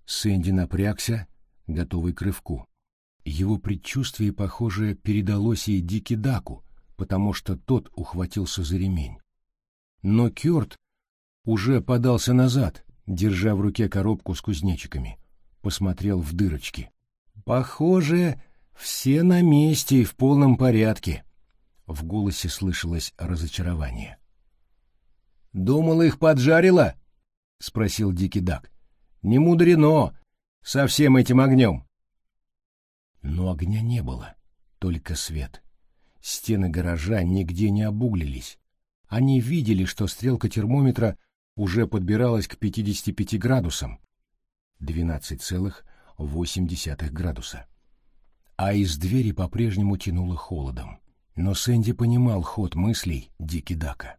Сэнди напрягся, готовый к рывку. Его предчувствие, похоже, передалось и Дики Даку, потому что тот ухватился за ремень. Но Кёрт уже подался назад, держа в руке коробку с кузнечиками. Посмотрел в дырочки. «Похоже, все на месте и в полном порядке». В голосе слышалось разочарование. «Думал, их поджарило?» — спросил Дикий Дак. «Не мудрено, со всем этим огнем». Но огня не было, только свет. Стены гаража нигде не обуглились. Они видели, что стрелка термометра уже подбиралась к 55 градусам. 12,8 градуса. А из двери по-прежнему тянуло холодом. Но Сэнди понимал ход мыслей Дики Дака.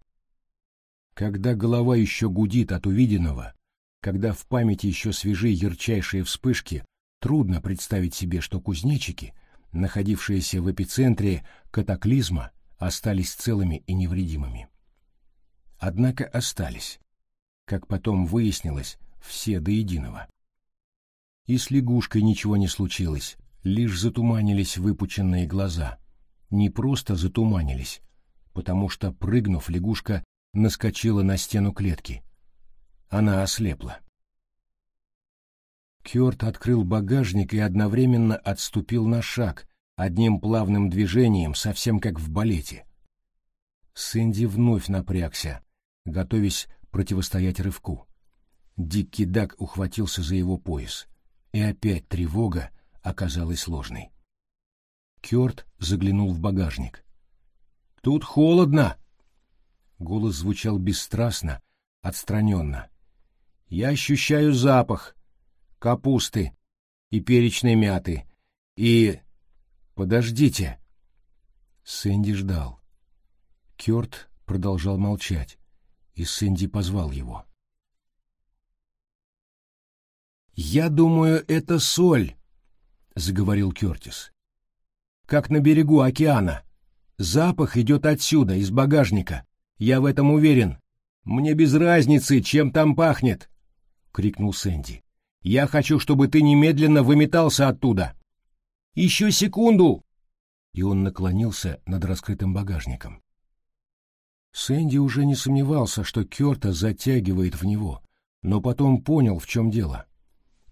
Когда голова еще гудит от увиденного, когда в памяти еще свежи ярчайшие вспышки, трудно представить себе, что кузнечики, находившиеся в эпицентре катаклизма, остались целыми и невредимыми. Однако остались, как потом выяснилось, все до единого. И с лягушкой ничего не случилось, лишь затуманились выпученные глаза. Не просто затуманились, потому что, прыгнув, лягушка наскочила на стену клетки. Она ослепла. Кёрт открыл багажник и одновременно отступил на шаг, одним плавным движением, совсем как в балете. Сэнди вновь напрягся, готовясь противостоять рывку. Дикий Дак ухватился за его пояс, и опять тревога оказалась ложной. Кёрт заглянул в багажник. «Тут холодно!» Голос звучал бесстрастно, отстраненно. «Я ощущаю запах капусты и перечной мяты. И... Подождите!» Сэнди ждал. Кёрт продолжал молчать, и Сэнди позвал его. «Я думаю, это соль», — заговорил Кёртис. «Как на берегу океана. Запах идет отсюда, из багажника. Я в этом уверен. Мне без разницы, чем там пахнет, крикнул Сэнди. Я хочу, чтобы ты немедленно выметался оттуда. Еще секунду. И он наклонился над раскрытым багажником. Сэнди уже не сомневался, что Кёрта затягивает в него, но потом понял, в чем дело.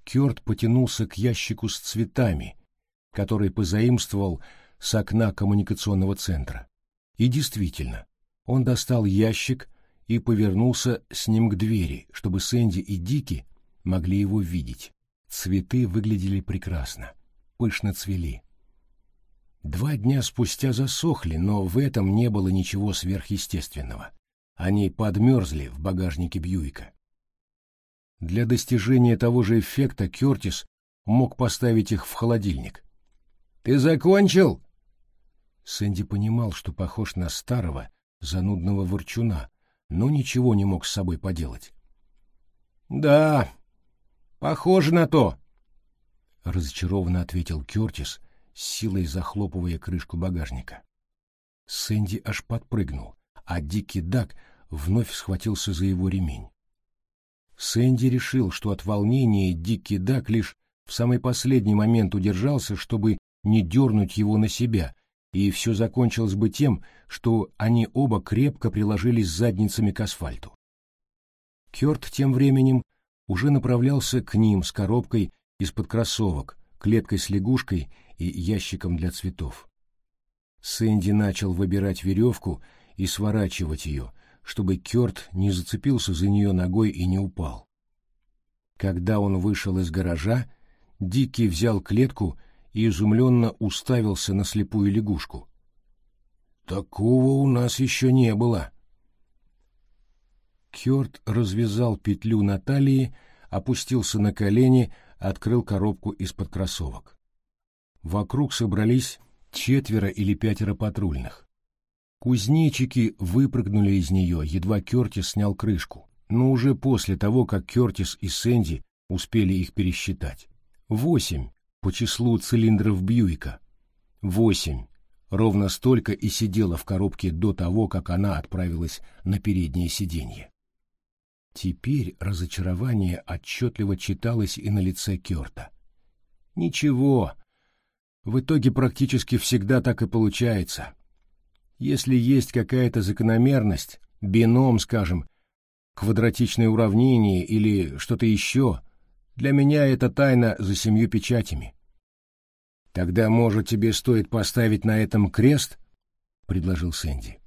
Кёрт потянулся к ящику с цветами, который позаимствовал с окна коммуникационного центра. И действительно, он достал ящик и повернулся с ним к двери, чтобы Сэнди и Дики могли его видеть. Цветы выглядели прекрасно, пышно цвели. Два дня спустя засохли, но в этом не было ничего сверхъестественного. Они подмерзли в багажнике Бьюика. Для достижения того же эффекта Кертис мог поставить их в холодильник. «Ты закончил?» Сэнди понимал, что похож на старого, занудного ворчуна, но ничего не мог с собой поделать. «Да, похоже на то», — разочарованно ответил Кертис, силой захлопывая крышку багажника. Сэнди аж подпрыгнул, а Дикий Дак вновь схватился за его ремень. Сэнди решил, что от волнения Дикий Дак лишь в самый последний момент удержался, чтобы не дернуть его на себя и все закончилось бы тем, что они оба крепко приложились задницами к асфальту. Кёрт тем временем уже направлялся к ним с коробкой из-под кроссовок, клеткой с лягушкой и ящиком для цветов. Сэнди начал выбирать веревку и сворачивать ее, чтобы Кёрт не зацепился за нее ногой и не упал. Когда он вышел из гаража, Дикий взял клетку и изумленно уставился на слепую лягушку. «Такого у нас еще не было!» Кёрт развязал петлю на талии, опустился на колени, открыл коробку из-под кроссовок. Вокруг собрались четверо или пятеро патрульных. Кузнечики выпрыгнули из нее, едва Кертис снял крышку, но уже после того, как Кертис и Сэнди успели их пересчитать. Восемь по числу цилиндров Бьюика. Восемь. Ровно столько и сидела в коробке до того, как она отправилась на переднее сиденье. Теперь разочарование отчетливо читалось и на лице Кёрта. Ничего. В итоге практически всегда так и получается. Если есть какая-то закономерность, бином, скажем, квадратичное уравнение или что-то еще, для меня это тайна за семью печатями. Тогда, может, тебе стоит поставить на этом крест? — предложил Сэнди.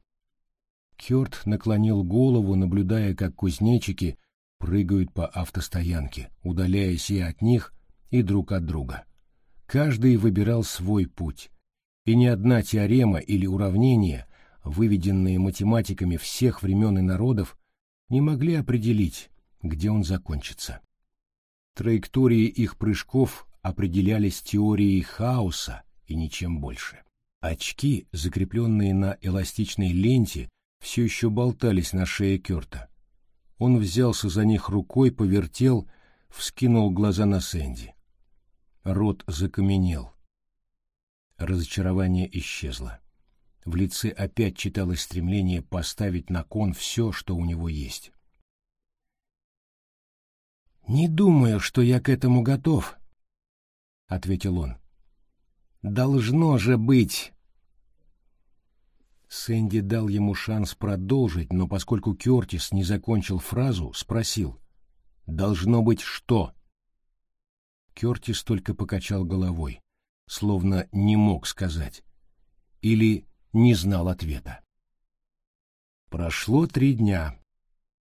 Кёрт наклонил голову, наблюдая, как кузнечики прыгают по автостоянке, удаляясь и от них, и друг от друга. Каждый выбирал свой путь, и ни одна теорема или уравнение, выведенные математиками всех времен и народов, не могли определить, где он закончится. Траектории их прыжков определялись теорией хаоса и ничем больше. Очки, закрепленные на эластичной ленте, все еще болтались на шее Керта. Он взялся за них рукой, повертел, вскинул глаза на Сэнди. Рот закаменел. Разочарование исчезло. В лице опять читалось стремление поставить на кон все, что у него есть. «Не думаю, что я к этому готов», — ответил он. «Должно же быть...» Сэнди дал ему шанс продолжить, но поскольку Кертис не закончил фразу, спросил. «Должно быть что?» Кертис только покачал головой, словно не мог сказать. Или не знал ответа. Прошло три дня.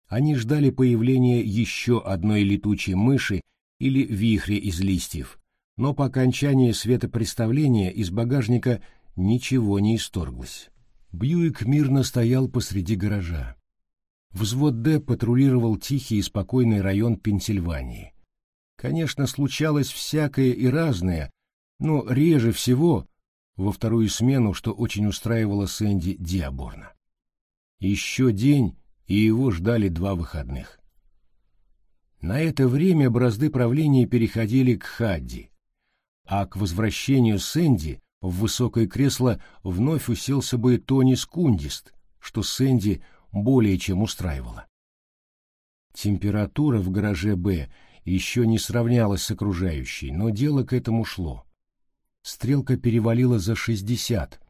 Они ждали появления еще одной летучей мыши или вихря из листьев, но по окончании светопреставления из багажника ничего не исторглось. Бьюик мирно стоял посреди гаража. Взвод Д патрулировал тихий и спокойный район Пенсильвании. Конечно, случалось всякое и разное, но реже всего во вторую смену, что очень устраивало Сэнди Диаборна. Еще день, и его ждали два выходных. На это время бразды правления переходили к Хадди, а к возвращению Сэнди в высокое кресло вновь уселся бы Тони Скундист, что Сэнди более чем устраивало. Температура в гараже «Б» еще не сравнялась с окружающей, но дело к этому шло. Стрелка перевалила за 60,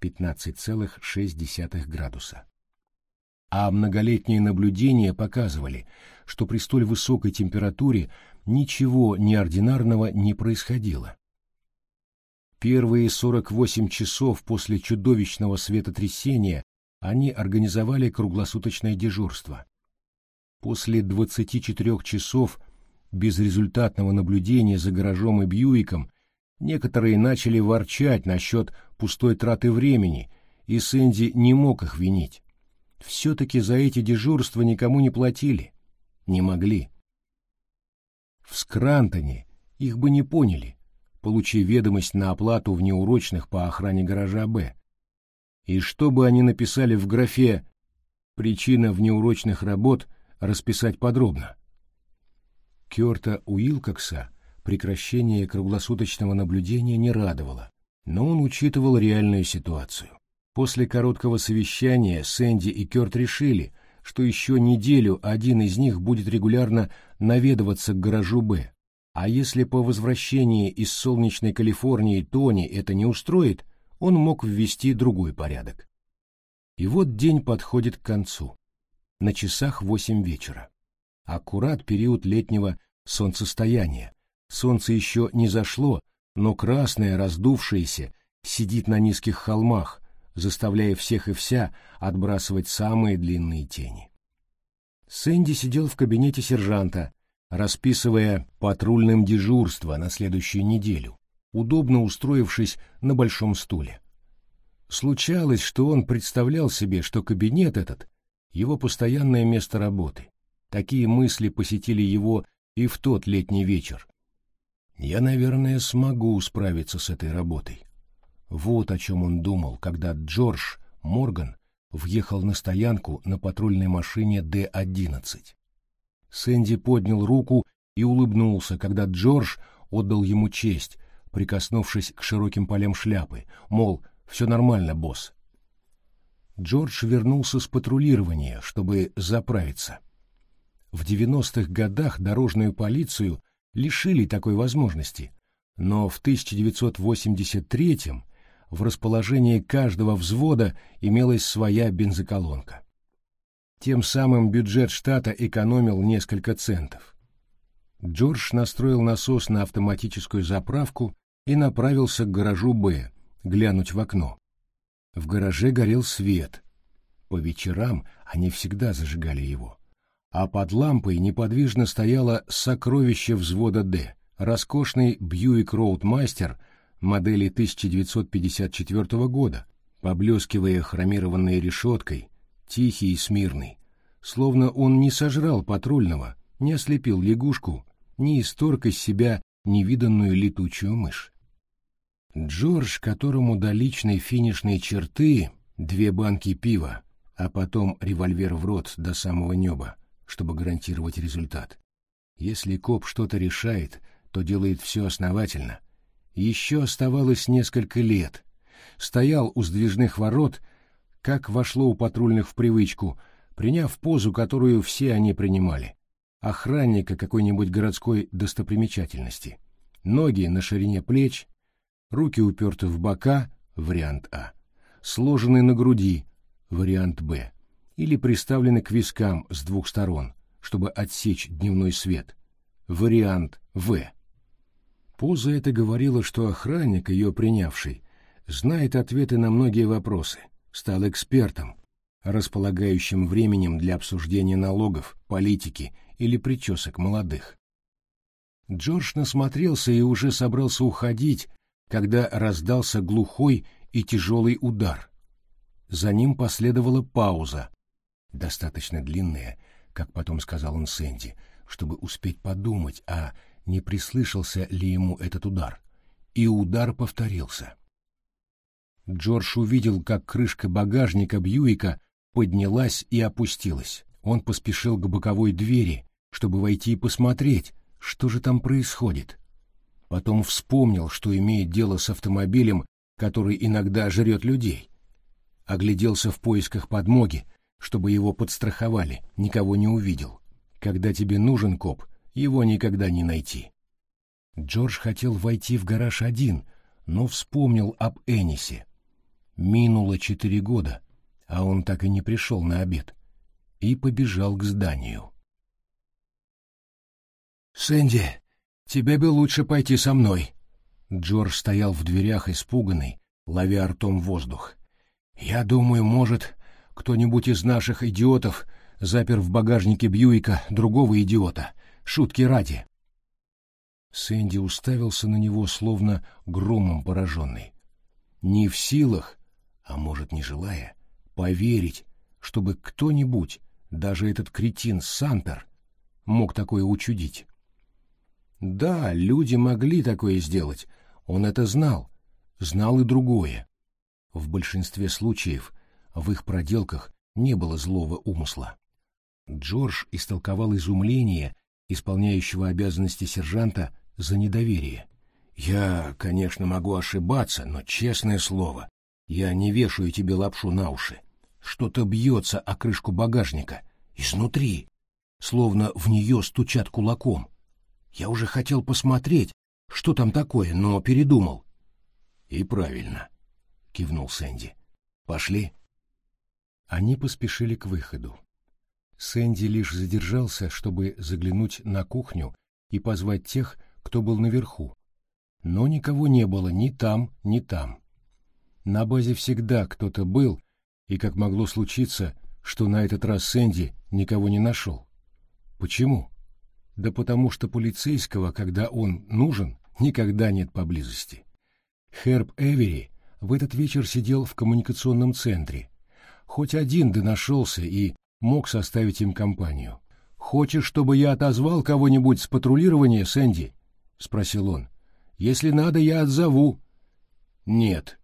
15,6 градуса. А многолетние наблюдения показывали, что при столь высокой температуре ничего неординарного не происходило. Первые 48 часов после чудовищного светотрясения они организовали круглосуточное дежурство. После 24 часов безрезультатного наблюдения за гаражом и Бьюиком некоторые начали ворчать насчет пустой траты времени, и Сэнди не мог их винить. Все-таки за эти дежурства никому не платили. Не могли. В Скрантоне их бы не поняли, получи ведомость на оплату в неурочных по охране гаража Б. И что бы они написали в графе «Причина внеурочных работ» расписать подробно. Кёрта Уилкокса прекращение круглосуточного наблюдения не радовало, но он учитывал реальную ситуацию. После короткого совещания Сэнди и Кёрт решили, что еще неделю один из них будет регулярно наведываться к гаражу «Б», а если по возвращении из солнечной Калифорнии Тони это не устроит, он мог ввести другой порядок. И вот день подходит к концу. На часах восемь вечера. Аккурат период летнего солнцестояния. Солнце еще не зашло, но красное, раздувшееся, сидит на низких холмах, заставляя всех и вся отбрасывать самые длинные тени. Сэнди сидел в кабинете сержанта, расписывая патрульным дежурство на следующую неделю, удобно устроившись на большом стуле. Случалось, что он представлял себе, что кабинет этот — его постоянное место работы. Такие мысли посетили его и в тот летний вечер. «Я, наверное, смогу справиться с этой работой». Вот о чем он думал, когда Джордж Морган въехал на стоянку на патрульной машине Д-11. Сэнди поднял руку и улыбнулся, когда Джордж отдал ему честь, прикоснувшись к широким полям шляпы, мол, все нормально, босс. Джордж вернулся с патрулирования, чтобы заправиться. В 90-х годах дорожную полицию лишили такой возможности, но в 1983-м в расположении каждого взвода имелась своя бензоколонка. Тем самым бюджет штата экономил несколько центов. Джордж настроил насос на автоматическую заправку и направился к гаражу «Б», глянуть в окно. В гараже горел свет. По вечерам они всегда зажигали его. А под лампой неподвижно стояло сокровище взвода «Д», роскошный Бьюик Роудмастер модели 1954 года, поблескивая хромированной решеткой, тихий и смирный, словно он не сожрал патрульного, не ослепил лягушку, не исторг из себя невиданную летучую мышь. Джордж, которому до личной финишной черты две банки пива, а потом револьвер в рот до самого неба, чтобы гарантировать результат. Если коп что-то решает, то делает все основательно. Еще оставалось несколько лет. Стоял у сдвижных ворот, как вошло у патрульных в привычку, приняв позу, которую все они принимали. Охранника какой-нибудь городской достопримечательности. Ноги на ширине плеч, руки уперты в бока, вариант А, сложены на груди, вариант Б, или приставлены к вискам с двух сторон, чтобы отсечь дневной свет, вариант В. Поза эта говорила, что охранник, ее принявший, знает ответы на многие вопросы, стал экспертом, располагающим временем для обсуждения налогов, политики или причесок молодых. Джордж насмотрелся и уже собрался уходить, когда раздался глухой и тяжелый удар. За ним последовала пауза, достаточно длинная, как потом сказал он Сэнди, чтобы успеть подумать, а не прислышался ли ему этот удар. И удар повторился. Джордж увидел, как крышка багажника Бьюика поднялась и опустилась. Он поспешил к боковой двери, чтобы войти и посмотреть, что же там происходит. Потом вспомнил, что имеет дело с автомобилем, который иногда жрет людей. Огляделся в поисках подмоги, чтобы его подстраховали, никого не увидел. Когда тебе нужен коп, его никогда не найти. Джордж хотел войти в гараж один, но вспомнил об Энисе. Минуло четыре года, а он так и не пришел на обед, и побежал к зданию. «Сэнди, тебе бы лучше пойти со мной». Джордж стоял в дверях испуганный, ловя ртом воздух. «Я думаю, может, кто-нибудь из наших идиотов запер в багажнике Бьюика другого идиота, шутки ради. Сэнди уставился на него, словно громом пораженный. Не в силах, а может, не желая, поверить, чтобы кто-нибудь, даже этот кретин Сантер, мог такое учудить. Да, люди могли такое сделать, он это знал, знал и другое. В большинстве случаев в их проделках не было злого умысла. Джордж истолковал изумление исполняющего обязанности сержанта, за недоверие. «Я, конечно, могу ошибаться, но, честное слово, я не вешаю тебе лапшу на уши. Что-то бьется о крышку багажника, изнутри, словно в нее стучат кулаком. Я уже хотел посмотреть, что там такое, но передумал». «И правильно», — кивнул Сэнди. «Пошли». Они поспешили к выходу. Сэнди лишь задержался, чтобы заглянуть на кухню и позвать тех, кто был наверху. Но никого не было ни там, ни там. На базе всегда кто-то был, и как могло случиться, что на этот раз Сэнди никого не нашел. Почему? Да потому что полицейского, когда он нужен, никогда нет поблизости. Херб Эвери в этот вечер сидел в коммуникационном центре. Хоть один да нашелся и мог составить им компанию. «Хочешь, чтобы я отозвал кого-нибудь с патрулирования, Сэнди?» — спросил он. «Если надо, я отзову». «Нет», —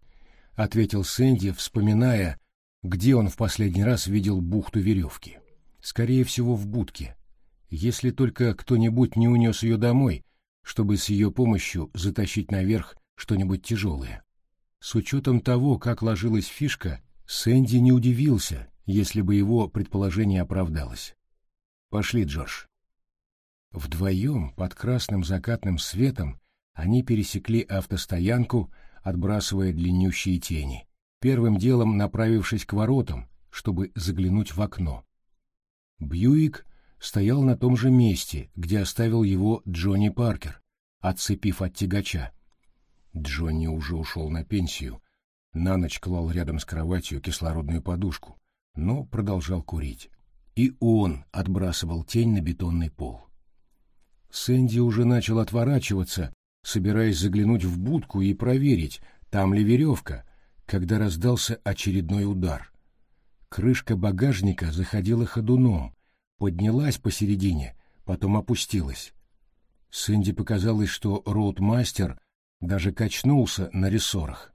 ответил Сэнди, вспоминая, Где он в последний раз видел бухту веревки? Скорее всего, в будке. Если только кто-нибудь не унес ее домой, чтобы с ее помощью затащить наверх что-нибудь тяжелое. С учетом того, как ложилась фишка, Сэнди не удивился, если бы его предположение оправдалось. «Пошли, Джордж». Вдвоем, под красным закатным светом, они пересекли автостоянку, отбрасывая длиннющие тени, первым делом направившись к воротам, чтобы заглянуть в окно. Бьюик стоял на том же месте, где оставил его Джонни Паркер, отцепив от тягача. Джонни уже ушел на пенсию, на ночь клал рядом с кроватью кислородную подушку, но продолжал курить. И он отбрасывал тень на бетонный пол. Сэнди уже начал отворачиваться, собираясь заглянуть в будку и проверить, там ли веревка, когда раздался очередной удар. Крышка багажника заходила ходуном, поднялась посередине, потом опустилась. Сэнди показалось, что роудмастер даже качнулся на рессорах.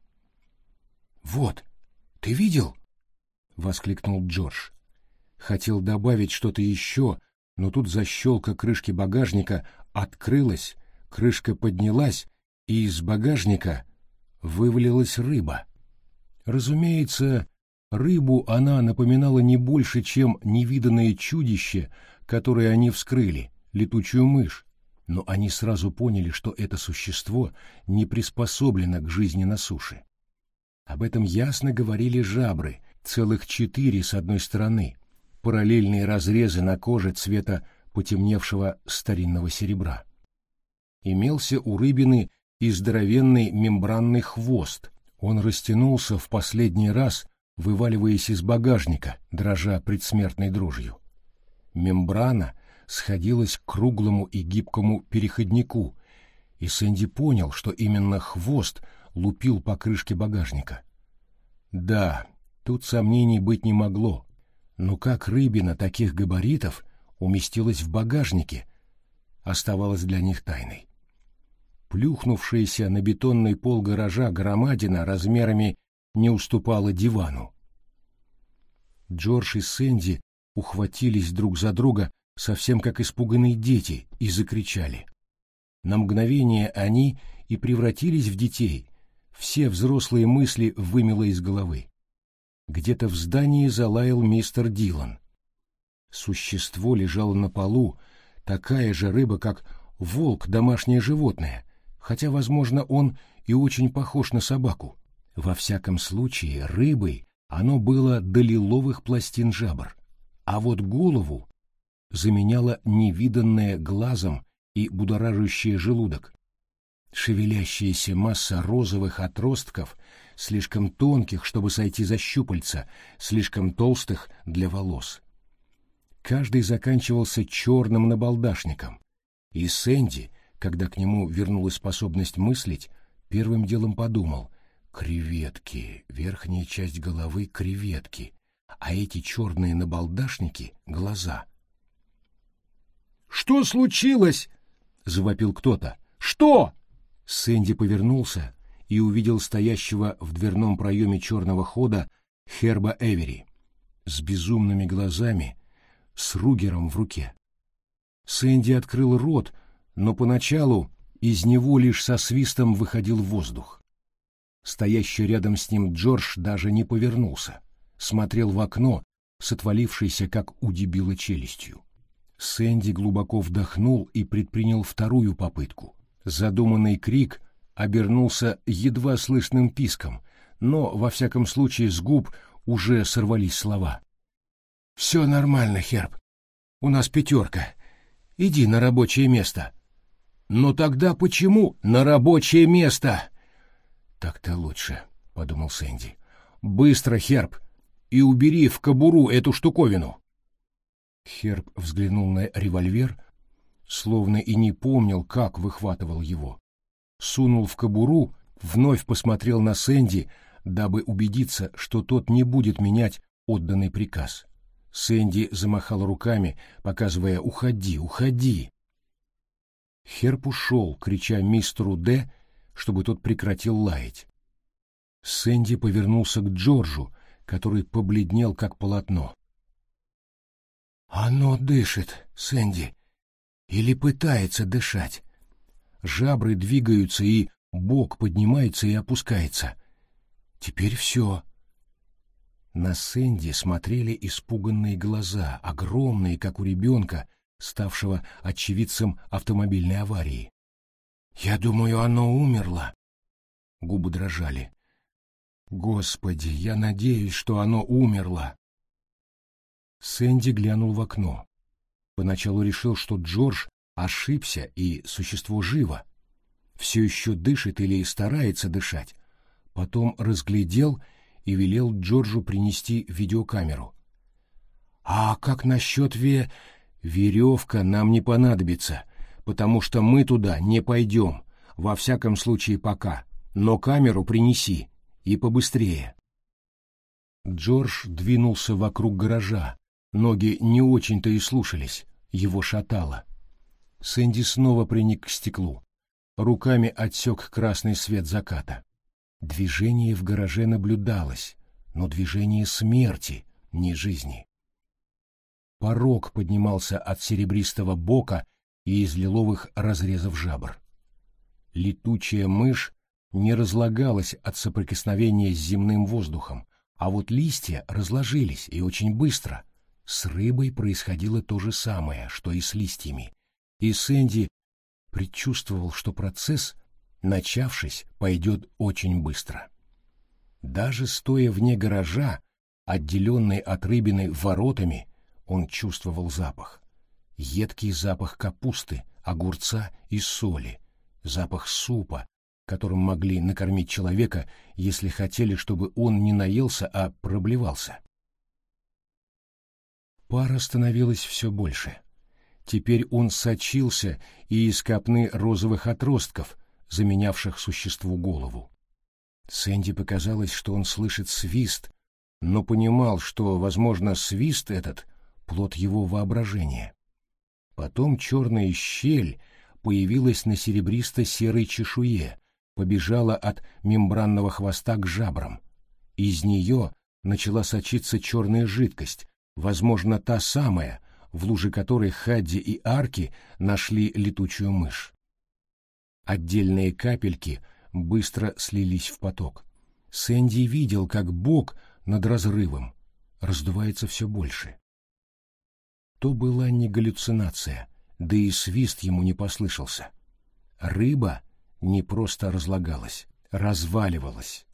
«Вот, ты видел?» — воскликнул Джордж. Хотел добавить что-то еще, но тут защелка крышки багажника открылась, крышка поднялась, и из багажника вывалилась рыба. Разумеется, рыбу она напоминала не больше, чем невиданное чудище, которое они вскрыли, летучую мышь, но они сразу поняли, что это существо не приспособлено к жизни на суше. Об этом ясно говорили жабры, целых четыре с одной стороны, параллельные разрезы на коже цвета потемневшего старинного серебра. Имелся у рыбины и здоровенный мембранный хвост. Он растянулся в последний раз, вываливаясь из багажника, дрожа предсмертной дрожью. Мембрана сходилась к круглому и гибкому переходнику, и Сэнди понял, что именно хвост лупил по крышке багажника. Да, тут сомнений быть не могло. Но как рыбина таких габаритов уместилась в багажнике, оставалось для них тайной. Плюхнувшаяся на бетонный пол гаража громадина размерами не уступала дивану. Джордж и Сэнди ухватились друг за друга, совсем как испуганные дети, и закричали. На мгновение они и превратились в детей, все взрослые мысли вымело из головы. Где-то в здании залаял мистер Дилан. Существо лежало на полу, такая же рыба, как волк, домашнее животное, хотя, возможно, он и очень похож на собаку. Во всяком случае, рыбой оно было до лиловых пластин жабр, а вот голову заменяло невиданное глазом и будоражащее желудок, Шевелящаяся масса розовых отростков, слишком тонких, чтобы сойти за щупальца, слишком толстых для волос. Каждый заканчивался черным набалдашником. И Сэнди, когда к нему вернулась способность мыслить, первым делом подумал — креветки, верхняя часть головы — креветки, а эти черные набалдашники — глаза. «Что случилось?» — завопил кто-то. «Что?» Сэнди повернулся и увидел стоящего в дверном проеме черного хода Херба Эвери с безумными глазами, с Ругером в руке. Сэнди открыл рот, но поначалу из него лишь со свистом выходил воздух. Стоящий рядом с ним Джордж даже не повернулся, смотрел в окно с отвалившейся, как у дебила, челюстью. Сэнди глубоко вдохнул и предпринял вторую попытку. Задуманный крик обернулся едва слышным писком, но, во всяком случае, с губ уже сорвались слова. «Все нормально, Херб. У нас пятерка. Иди на рабочее место». «Но тогда почему на рабочее место?» «Так-то лучше», — подумал Сэнди. «Быстро, Херб, и убери в кобуру эту штуковину». Херб взглянул на револьвер, словно и не помнил, как выхватывал его. Сунул в кобуру, вновь посмотрел на Сэнди, дабы убедиться, что тот не будет менять отданный приказ. Сэнди замахал руками, показывая «Уходи, уходи!». Херп ушел, крича мистеру Д, чтобы тот прекратил лаять. Сэнди повернулся к Джорджу, который побледнел, как полотно. «Оно дышит, Сэнди, или пытается дышать. Жабры двигаются, и бок поднимается и опускается. Теперь все». На Сэнди смотрели испуганные глаза, огромные, как у ребенка, ставшего очевидцем автомобильной аварии. «Я думаю, оно умерло». Губы дрожали. «Господи, я надеюсь, что оно умерло». Сэнди глянул в окно. Поначалу решил, что Джордж ошибся, и существо живо. Все еще дышит или старается дышать. Потом разглядел и велел Джорджу принести видеокамеру. «А как насчет ве...» Веревка нам не понадобится, потому что мы туда не пойдем, во всяком случае пока, но камеру принеси, и побыстрее. Джордж двинулся вокруг гаража, ноги не очень-то и слушались, его шатало. Сэнди снова приник к стеклу, руками отсек красный свет заката. Движение в гараже наблюдалось, но движение смерти, не жизни. Порог поднимался от серебристого бока и из лиловых разрезов жабр. Летучая мышь не разлагалась от соприкосновения с земным воздухом, а вот листья разложились и очень быстро. С рыбой происходило то же самое, что и с листьями. И Сэнди предчувствовал, что процесс, начавшись, пойдет очень быстро. Даже стоя вне гаража, отделенный от рыбины воротами, он чувствовал запах. Едкий запах капусты, огурца и соли, запах супа, которым могли накормить человека, если хотели, чтобы он не наелся, а проблевался. Пара становилась все больше. Теперь он сочился и из копны розовых отростков, заменявших существу голову. Сэнди показалось, что он слышит свист, но понимал, что, возможно, свист этот плод его воображения. Потом черная щель появилась на серебристо-серой чешуе, побежала от мембранного хвоста к жабрам. Из нее начала сочиться черная жидкость, возможно, та самая, в луже которой Хадди и Арки нашли летучую мышь. Отдельные капельки быстро слились в поток. Сэнди видел, как бок над разрывом раздувается все больше. То была не галлюцинация, да и свист ему не послышался. Рыба не просто разлагалась, разваливалась.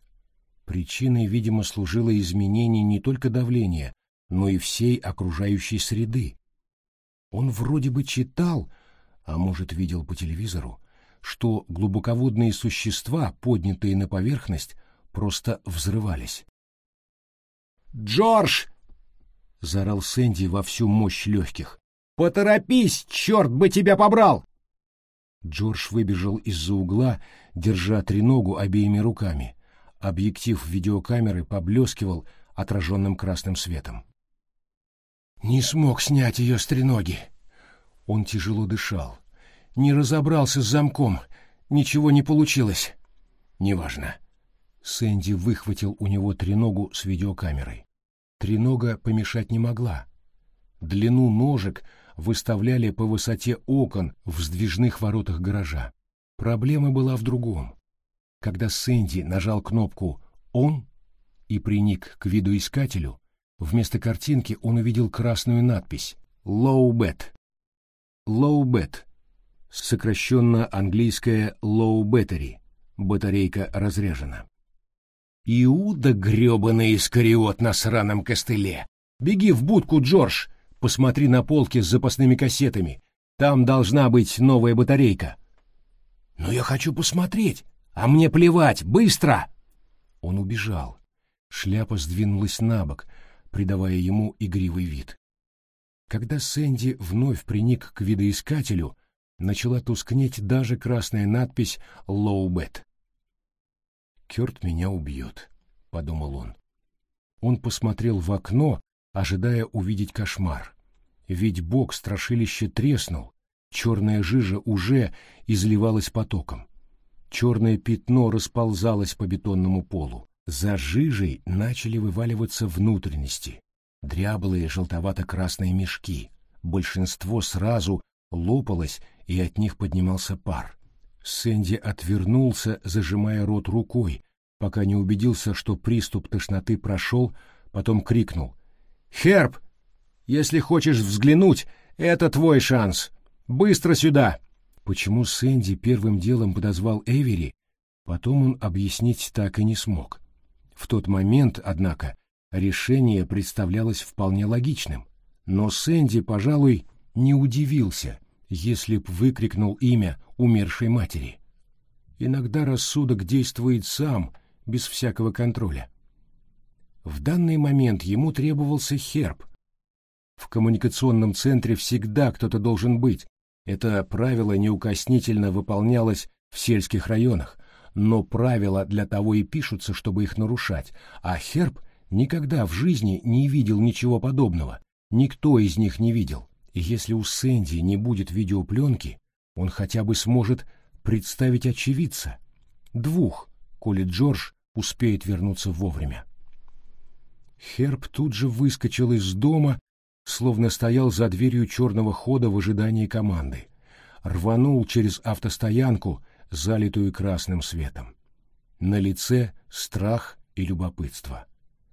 Причиной, видимо, служило изменение не только давления, но и всей окружающей среды. Он вроде бы читал, а может, видел по телевизору, что глубоководные существа, поднятые на поверхность, просто взрывались. «Джордж!» — заорал Сэнди во всю мощь легких. «Поторопись, черт бы тебя побрал!» Джордж выбежал из-за угла, держа треногу обеими руками. Объектив видеокамеры поблескивал отраженным красным светом. «Не смог снять ее с треноги!» Он тяжело дышал. «Не разобрался с замком. Ничего не получилось». «Неважно». Сэнди выхватил у него треногу с видеокамерой. Тренога помешать не могла. Длину ножек выставляли по высоте окон в сдвижных воротах гаража. Проблема была в другом. Когда Сэнди нажал кнопку «Он» и приник к видоискателю, вместо картинки он увидел красную надпись. Low Bet, сокращенно английское Low Battery, батарейка разряжена. Иуда грёбаный искариот на сраном костыле. Беги в будку, Джордж, посмотри на полки с запасными кассетами. Там должна быть новая батарейка. Но я хочу посмотреть, а мне плевать, быстро! Он убежал. Шляпа сдвинулась на бок, придавая ему игривый вид. Когда Сэнди вновь приник к видоискателю, начала тускнеть даже красная надпись «Лоубет». Кёрт меня убьет, — подумал он. Он посмотрел в окно, ожидая увидеть кошмар. Ведь бок страшилища треснул, черная жижа уже изливалась потоком. Черное пятно расползалось по бетонному полу. За жижей начали вываливаться внутренности, дряблые желтовато-красные мешки. Большинство сразу лопалось, и от них поднимался пар. Сэнди отвернулся, зажимая рот рукой, пока не убедился, что приступ тошноты прошел, потом крикнул. «Херб, если хочешь взглянуть, это твой шанс! Быстро сюда!» Почему Сэнди первым делом подозвал Эвери, потом он объяснить так и не смог. В тот момент, однако, решение представлялось вполне логичным, но Сэнди, пожалуй, не удивился, если б выкрикнул имя умершей матери. Иногда рассудок действует сам, без всякого контроля. В данный момент ему требовался Херб. В коммуникационном центре всегда кто-то должен быть. Это правило неукоснительно выполнялось в сельских районах, но правила для того и пишутся, чтобы их нарушать, а Херб никогда в жизни не видел ничего подобного, никто из них не видел. И если у Сэнди не будет видеопленки, он хотя бы сможет представить очевидца. Двух, коли Джордж успеет вернуться вовремя. Херб тут же выскочил из дома, словно стоял за дверью черного хода в ожидании команды. Рванул через автостоянку, залитую красным светом. На лице страх и любопытство.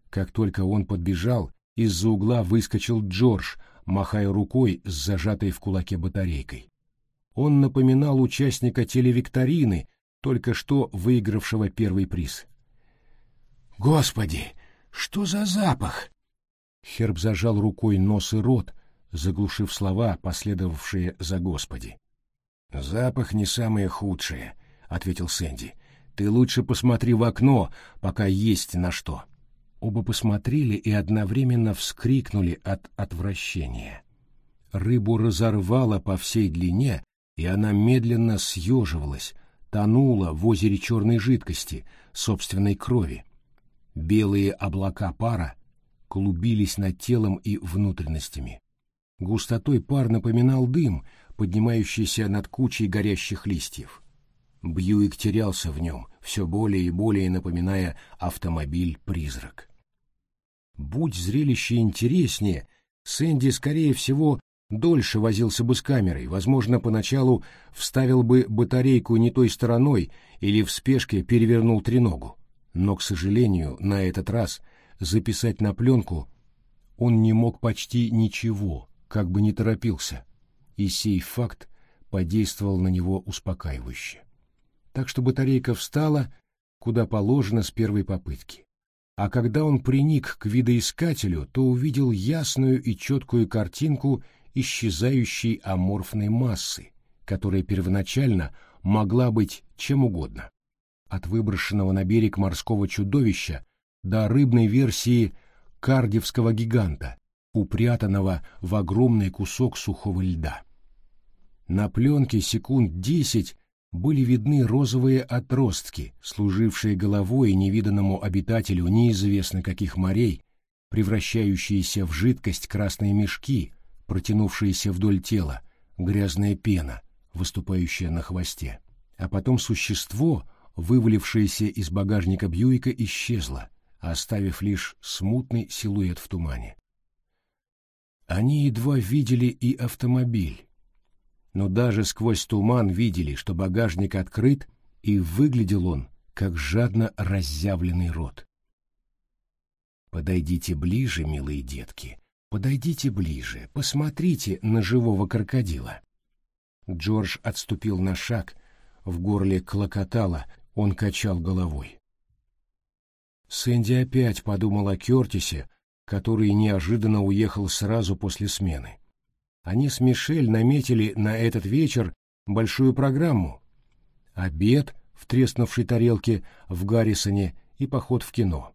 Как только он подбежал, из-за угла выскочил Джордж, махая рукой с зажатой в кулаке батарейкой. Он напоминал участника телевикторины, только что выигравшего первый приз. «Господи, что за запах?» Херб зажал рукой нос и рот, заглушив слова, последовавшие за «Господи». «Запах не самое худшее», — ответил Сэнди. «Ты лучше посмотри в окно, пока есть на что». Оба посмотрели и одновременно вскрикнули от отвращения. Рыбу разорвало по всей длине, и она медленно съеживалась, тонула в озере черной жидкости, собственной крови. Белые облака пара клубились над телом и внутренностями. Густотой пар напоминал дым, поднимающийся над кучей горящих листьев. Бьюик терялся в нем, все более и более напоминая автомобиль-призрак. Будь зрелище интереснее, Сэнди, скорее всего, дольше возился бы с камерой, возможно, поначалу вставил бы батарейку не той стороной или в спешке перевернул треногу. Но, к сожалению, на этот раз записать на пленку он не мог почти ничего, как бы не торопился, и сей факт подействовал на него успокаивающе. Так что батарейка встала, куда положено с первой попытки а когда он приник к видоискателю, то увидел ясную и четкую картинку исчезающей аморфной массы, которая первоначально могла быть чем угодно. От выброшенного на берег морского чудовища до рыбной версии кардевского гиганта, упрятанного в огромный кусок сухого льда. На пленке секунд десять были видны розовые отростки, служившие головой невиданному обитателю неизвестно каких морей, превращающиеся в жидкость красные мешки, протянувшиеся вдоль тела, грязная пена, выступающая на хвосте. А потом существо, вывалившееся из багажника Бьюика, исчезло, оставив лишь смутный силуэт в тумане. Они едва видели и автомобиль, но даже сквозь туман видели, что багажник открыт, и выглядел он, как жадно разъявленный рот. «Подойдите ближе, милые детки, подойдите ближе, посмотрите на живого крокодила». Джордж отступил на шаг, в горле клокотало, он качал головой. Сэнди опять подумал о Кертисе, который неожиданно уехал сразу после смены. Они с Мишель наметили на этот вечер большую программу. Обед в треснувшей тарелке в Гаррисоне и поход в кино.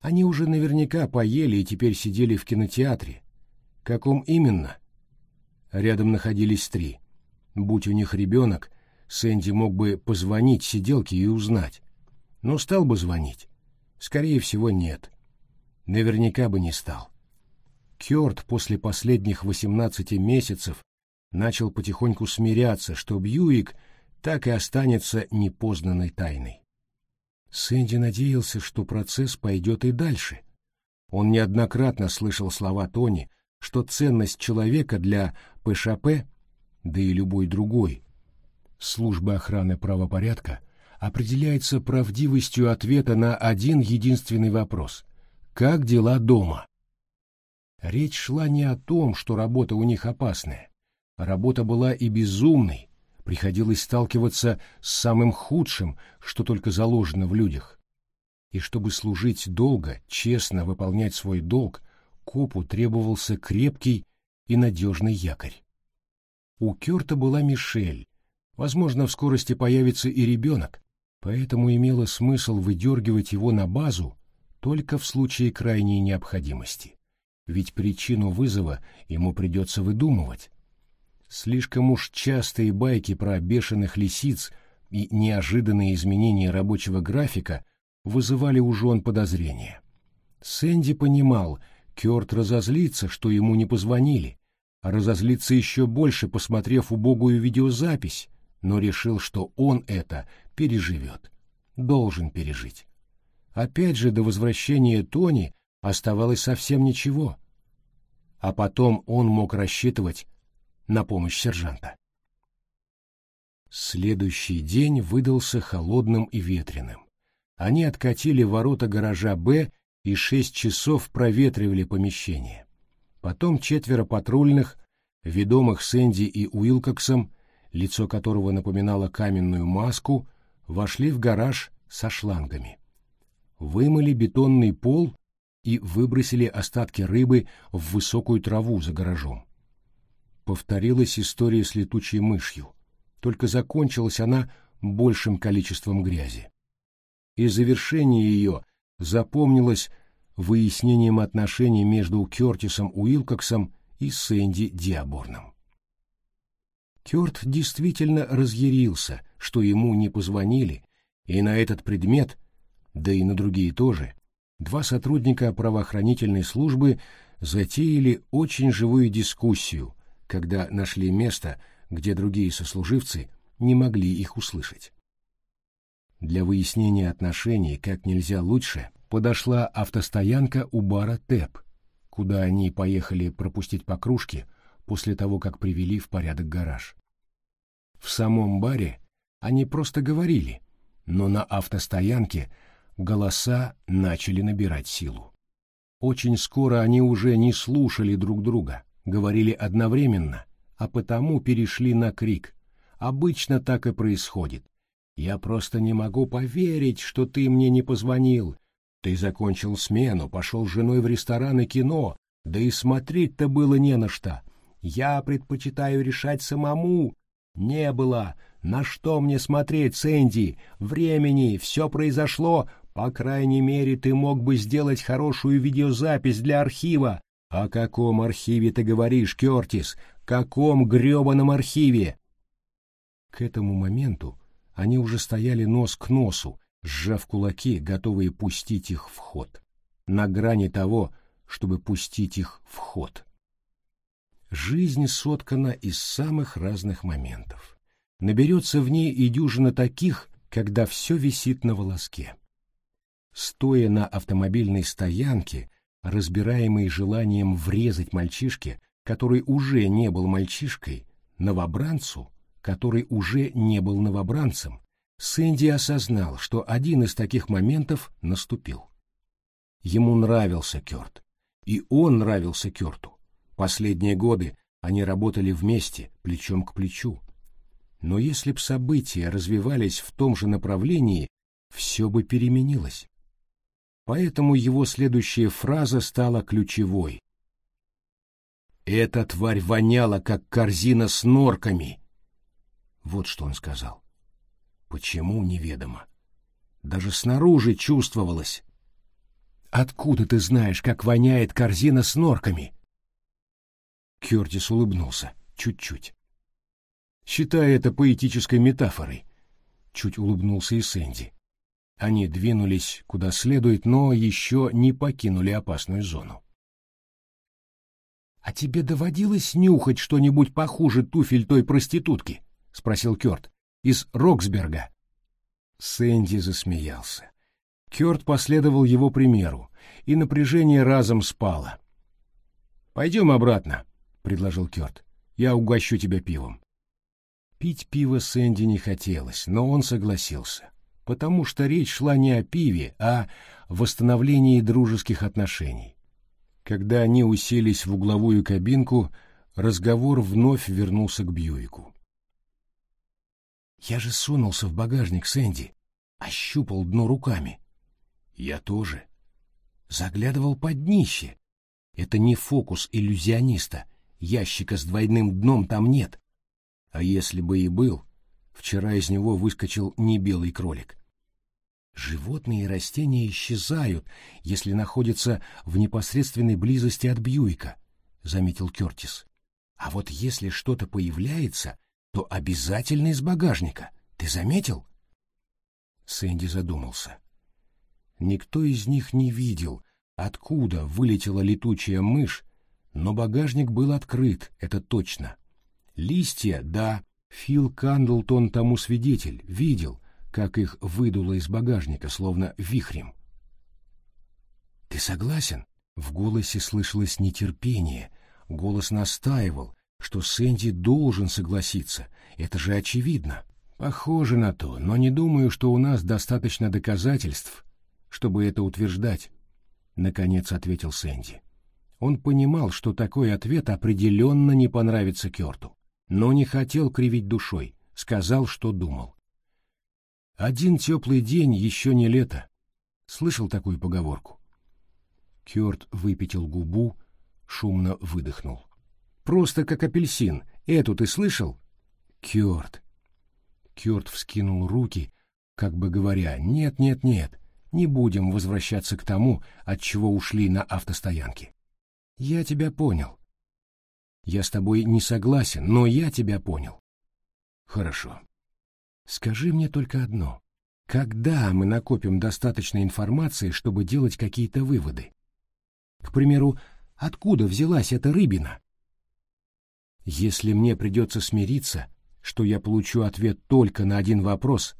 Они уже наверняка поели и теперь сидели в кинотеатре. Каком именно? Рядом находились три. Будь у них ребенок, Сэнди мог бы позвонить сиделке и узнать. Но стал бы звонить? Скорее всего, нет. Наверняка бы не стал. Кёрт после последних 18 месяцев начал потихоньку смиряться, что Бьюик так и останется непознанной тайной. Сэнди надеялся, что процесс пойдет и дальше. Он неоднократно слышал слова Тони, что ценность человека для ПШП, да и любой другой, службы охраны правопорядка, определяется правдивостью ответа на один единственный вопрос — «Как дела дома?». Речь шла не о том, что работа у них опасная. Работа была и безумной, приходилось сталкиваться с самым худшим, что только заложено в людях. И чтобы служить долго, честно выполнять свой долг, копу требовался крепкий и надежный якорь. У Кёрта была Мишель, возможно, в скорости появится и ребенок, поэтому имело смысл выдергивать его на базу только в случае крайней необходимости. Ведь причину вызова ему придется выдумывать, Слишком уж частые байки про бешеных лисиц и неожиданные изменения рабочего графика вызывали у жен подозрения. Сэнди понимал, Кёрт разозлится, что ему не позвонили, а разозлится еще больше, посмотрев убогую видеозапись, но решил, что он это переживет, должен пережить. Опять же, до возвращения Тони оставалось совсем ничего. А потом он мог рассчитывать на помощь сержанта. Следующий день выдался холодным и ветреным. Они откатили ворота гаража «Б» и шесть часов проветривали помещение. Потом четверо патрульных, ведомых Сэнди и Уилкоксом, лицо которого напоминало каменную маску, вошли в гараж со шлангами. Вымыли бетонный пол и выбросили остатки рыбы в высокую траву за гаражом повторилась история с летучей мышью, только закончилась она большим количеством грязи. И завершение ее запомнилось выяснением отношений между Кертисом Уилкоксом и Сэнди Диаборном. Кёрт действительно разъярился, что ему не позвонили, и на этот предмет, да и на другие тоже, два сотрудника правоохранительной службы затеяли очень живую дискуссию, когда нашли место, где другие сослуживцы не могли их услышать. Для выяснения отношений как нельзя лучше подошла автостоянка у бара ТЭП, куда они поехали пропустить по кружке после того, как привели в порядок гараж. В самом баре они просто говорили, но на автостоянке голоса начали набирать силу. Очень скоро они уже не слушали друг друга, говорили одновременно, а потому перешли на крик. Обычно так и происходит. Я просто не могу поверить, что ты мне не позвонил. Ты закончил смену, пошел с женой в ресторан и кино, да и смотреть-то было не на что. Я предпочитаю решать самому. Не было. На что мне смотреть, Сэнди? Времени, все произошло. По крайней мере, ты мог бы сделать хорошую видеозапись для архива, «О каком архиве ты говоришь, Кертис? Каком гребаном архиве?» К этому моменту они уже стояли нос к носу, сжав кулаки, готовые пустить их в ход. На грани того, чтобы пустить их в ход. Жизнь соткана из самых разных моментов. Наберется в ней и дюжина таких, когда все висит на волоске. Стоя на автомобильной стоянке, разбираемый желанием врезать мальчишке, который уже не был мальчишкой, новобранцу, который уже не был новобранцем, Сэнди осознал, что один из таких моментов наступил. Ему нравился Кёрт, и он нравился Кёрту. Последние годы они работали вместе, плечом к плечу. Но если б события развивались в том же направлении, все бы переменилось поэтому его следующая фраза стала ключевой. «Эта тварь воняла, как корзина с норками!» Вот что он сказал. Почему, неведомо. Даже снаружи чувствовалось. «Откуда ты знаешь, как воняет корзина с норками?» Кертис улыбнулся, чуть-чуть. «Считай это поэтической метафорой», — чуть улыбнулся и Сэнди. Они двинулись куда следует, но еще не покинули опасную зону. «А тебе доводилось нюхать что-нибудь похуже туфель той проститутки?» — спросил Кёрт. «Из Роксберга». Сэнди засмеялся. Кёрт последовал его примеру, и напряжение разом спало. «Пойдем обратно», — предложил Кёрт. «Я угощу тебя пивом». Пить пиво Сэнди не хотелось, но он согласился, потому что речь шла не о пиве, а о восстановлении дружеских отношений. Когда они уселись в угловую кабинку, разговор вновь вернулся к Бьюику. «Я же сунулся в багажник Сэнди, ощупал дно руками». «Я тоже». Заглядывал под днище. Это не фокус иллюзиониста. Ящика с двойным дном там нет. А если бы и был, вчера из него выскочил не белый кролик. Животные и растения исчезают, если находятся в непосредственной близости от Бьюика, заметил Кертис. А вот если что-то появляется, то обязательно из багажника. Ты заметил? Сэнди задумался. Никто из них не видел, откуда вылетела летучая мышь, но багажник был открыт, это точно. Листья, да, Фил Кандлтон тому свидетель, видел, как их выдуло из багажника, словно вихрем. «Ты согласен?» В голосе слышалось нетерпение, голос настаивал, что Сэнди должен согласиться, это же очевидно. Похоже на то, но не думаю, что у нас достаточно доказательств, чтобы это утверждать, — наконец ответил Сэнди. Он понимал, что такой ответ определенно не понравится Керту но не хотел кривить душой, сказал, что думал. «Один теплый день еще не лето». Слышал такую поговорку? Кёрт выпятил губу, шумно выдохнул. «Просто как апельсин. Эту ты слышал?» «Кёрт». Кёрт вскинул руки, как бы говоря, «Нет, нет, нет, не будем возвращаться к тому, от чего ушли на автостоянке». «Я тебя понял. Я с тобой не согласен, но я тебя понял. Хорошо. Скажи мне только одно. Когда мы накопим достаточно информации, чтобы делать какие-то выводы? К примеру, откуда взялась эта рыбина? Если мне придется смириться, что я получу ответ только на один вопрос,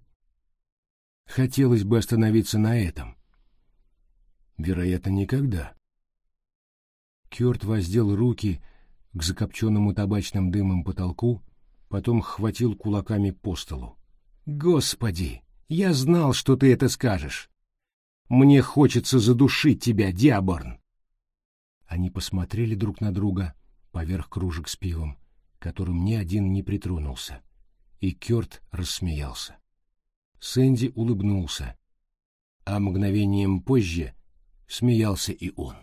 хотелось бы остановиться на этом. Вероятно, никогда. Кёрт воздел руки к закопченному табачным дымом потолку, потом хватил кулаками по столу. «Господи, я знал, что ты это скажешь! Мне хочется задушить тебя, Диаборн!» Они посмотрели друг на друга поверх кружек с пивом, которым ни один не притронулся, и Кёрт рассмеялся. Сэнди улыбнулся, а мгновением позже смеялся и он.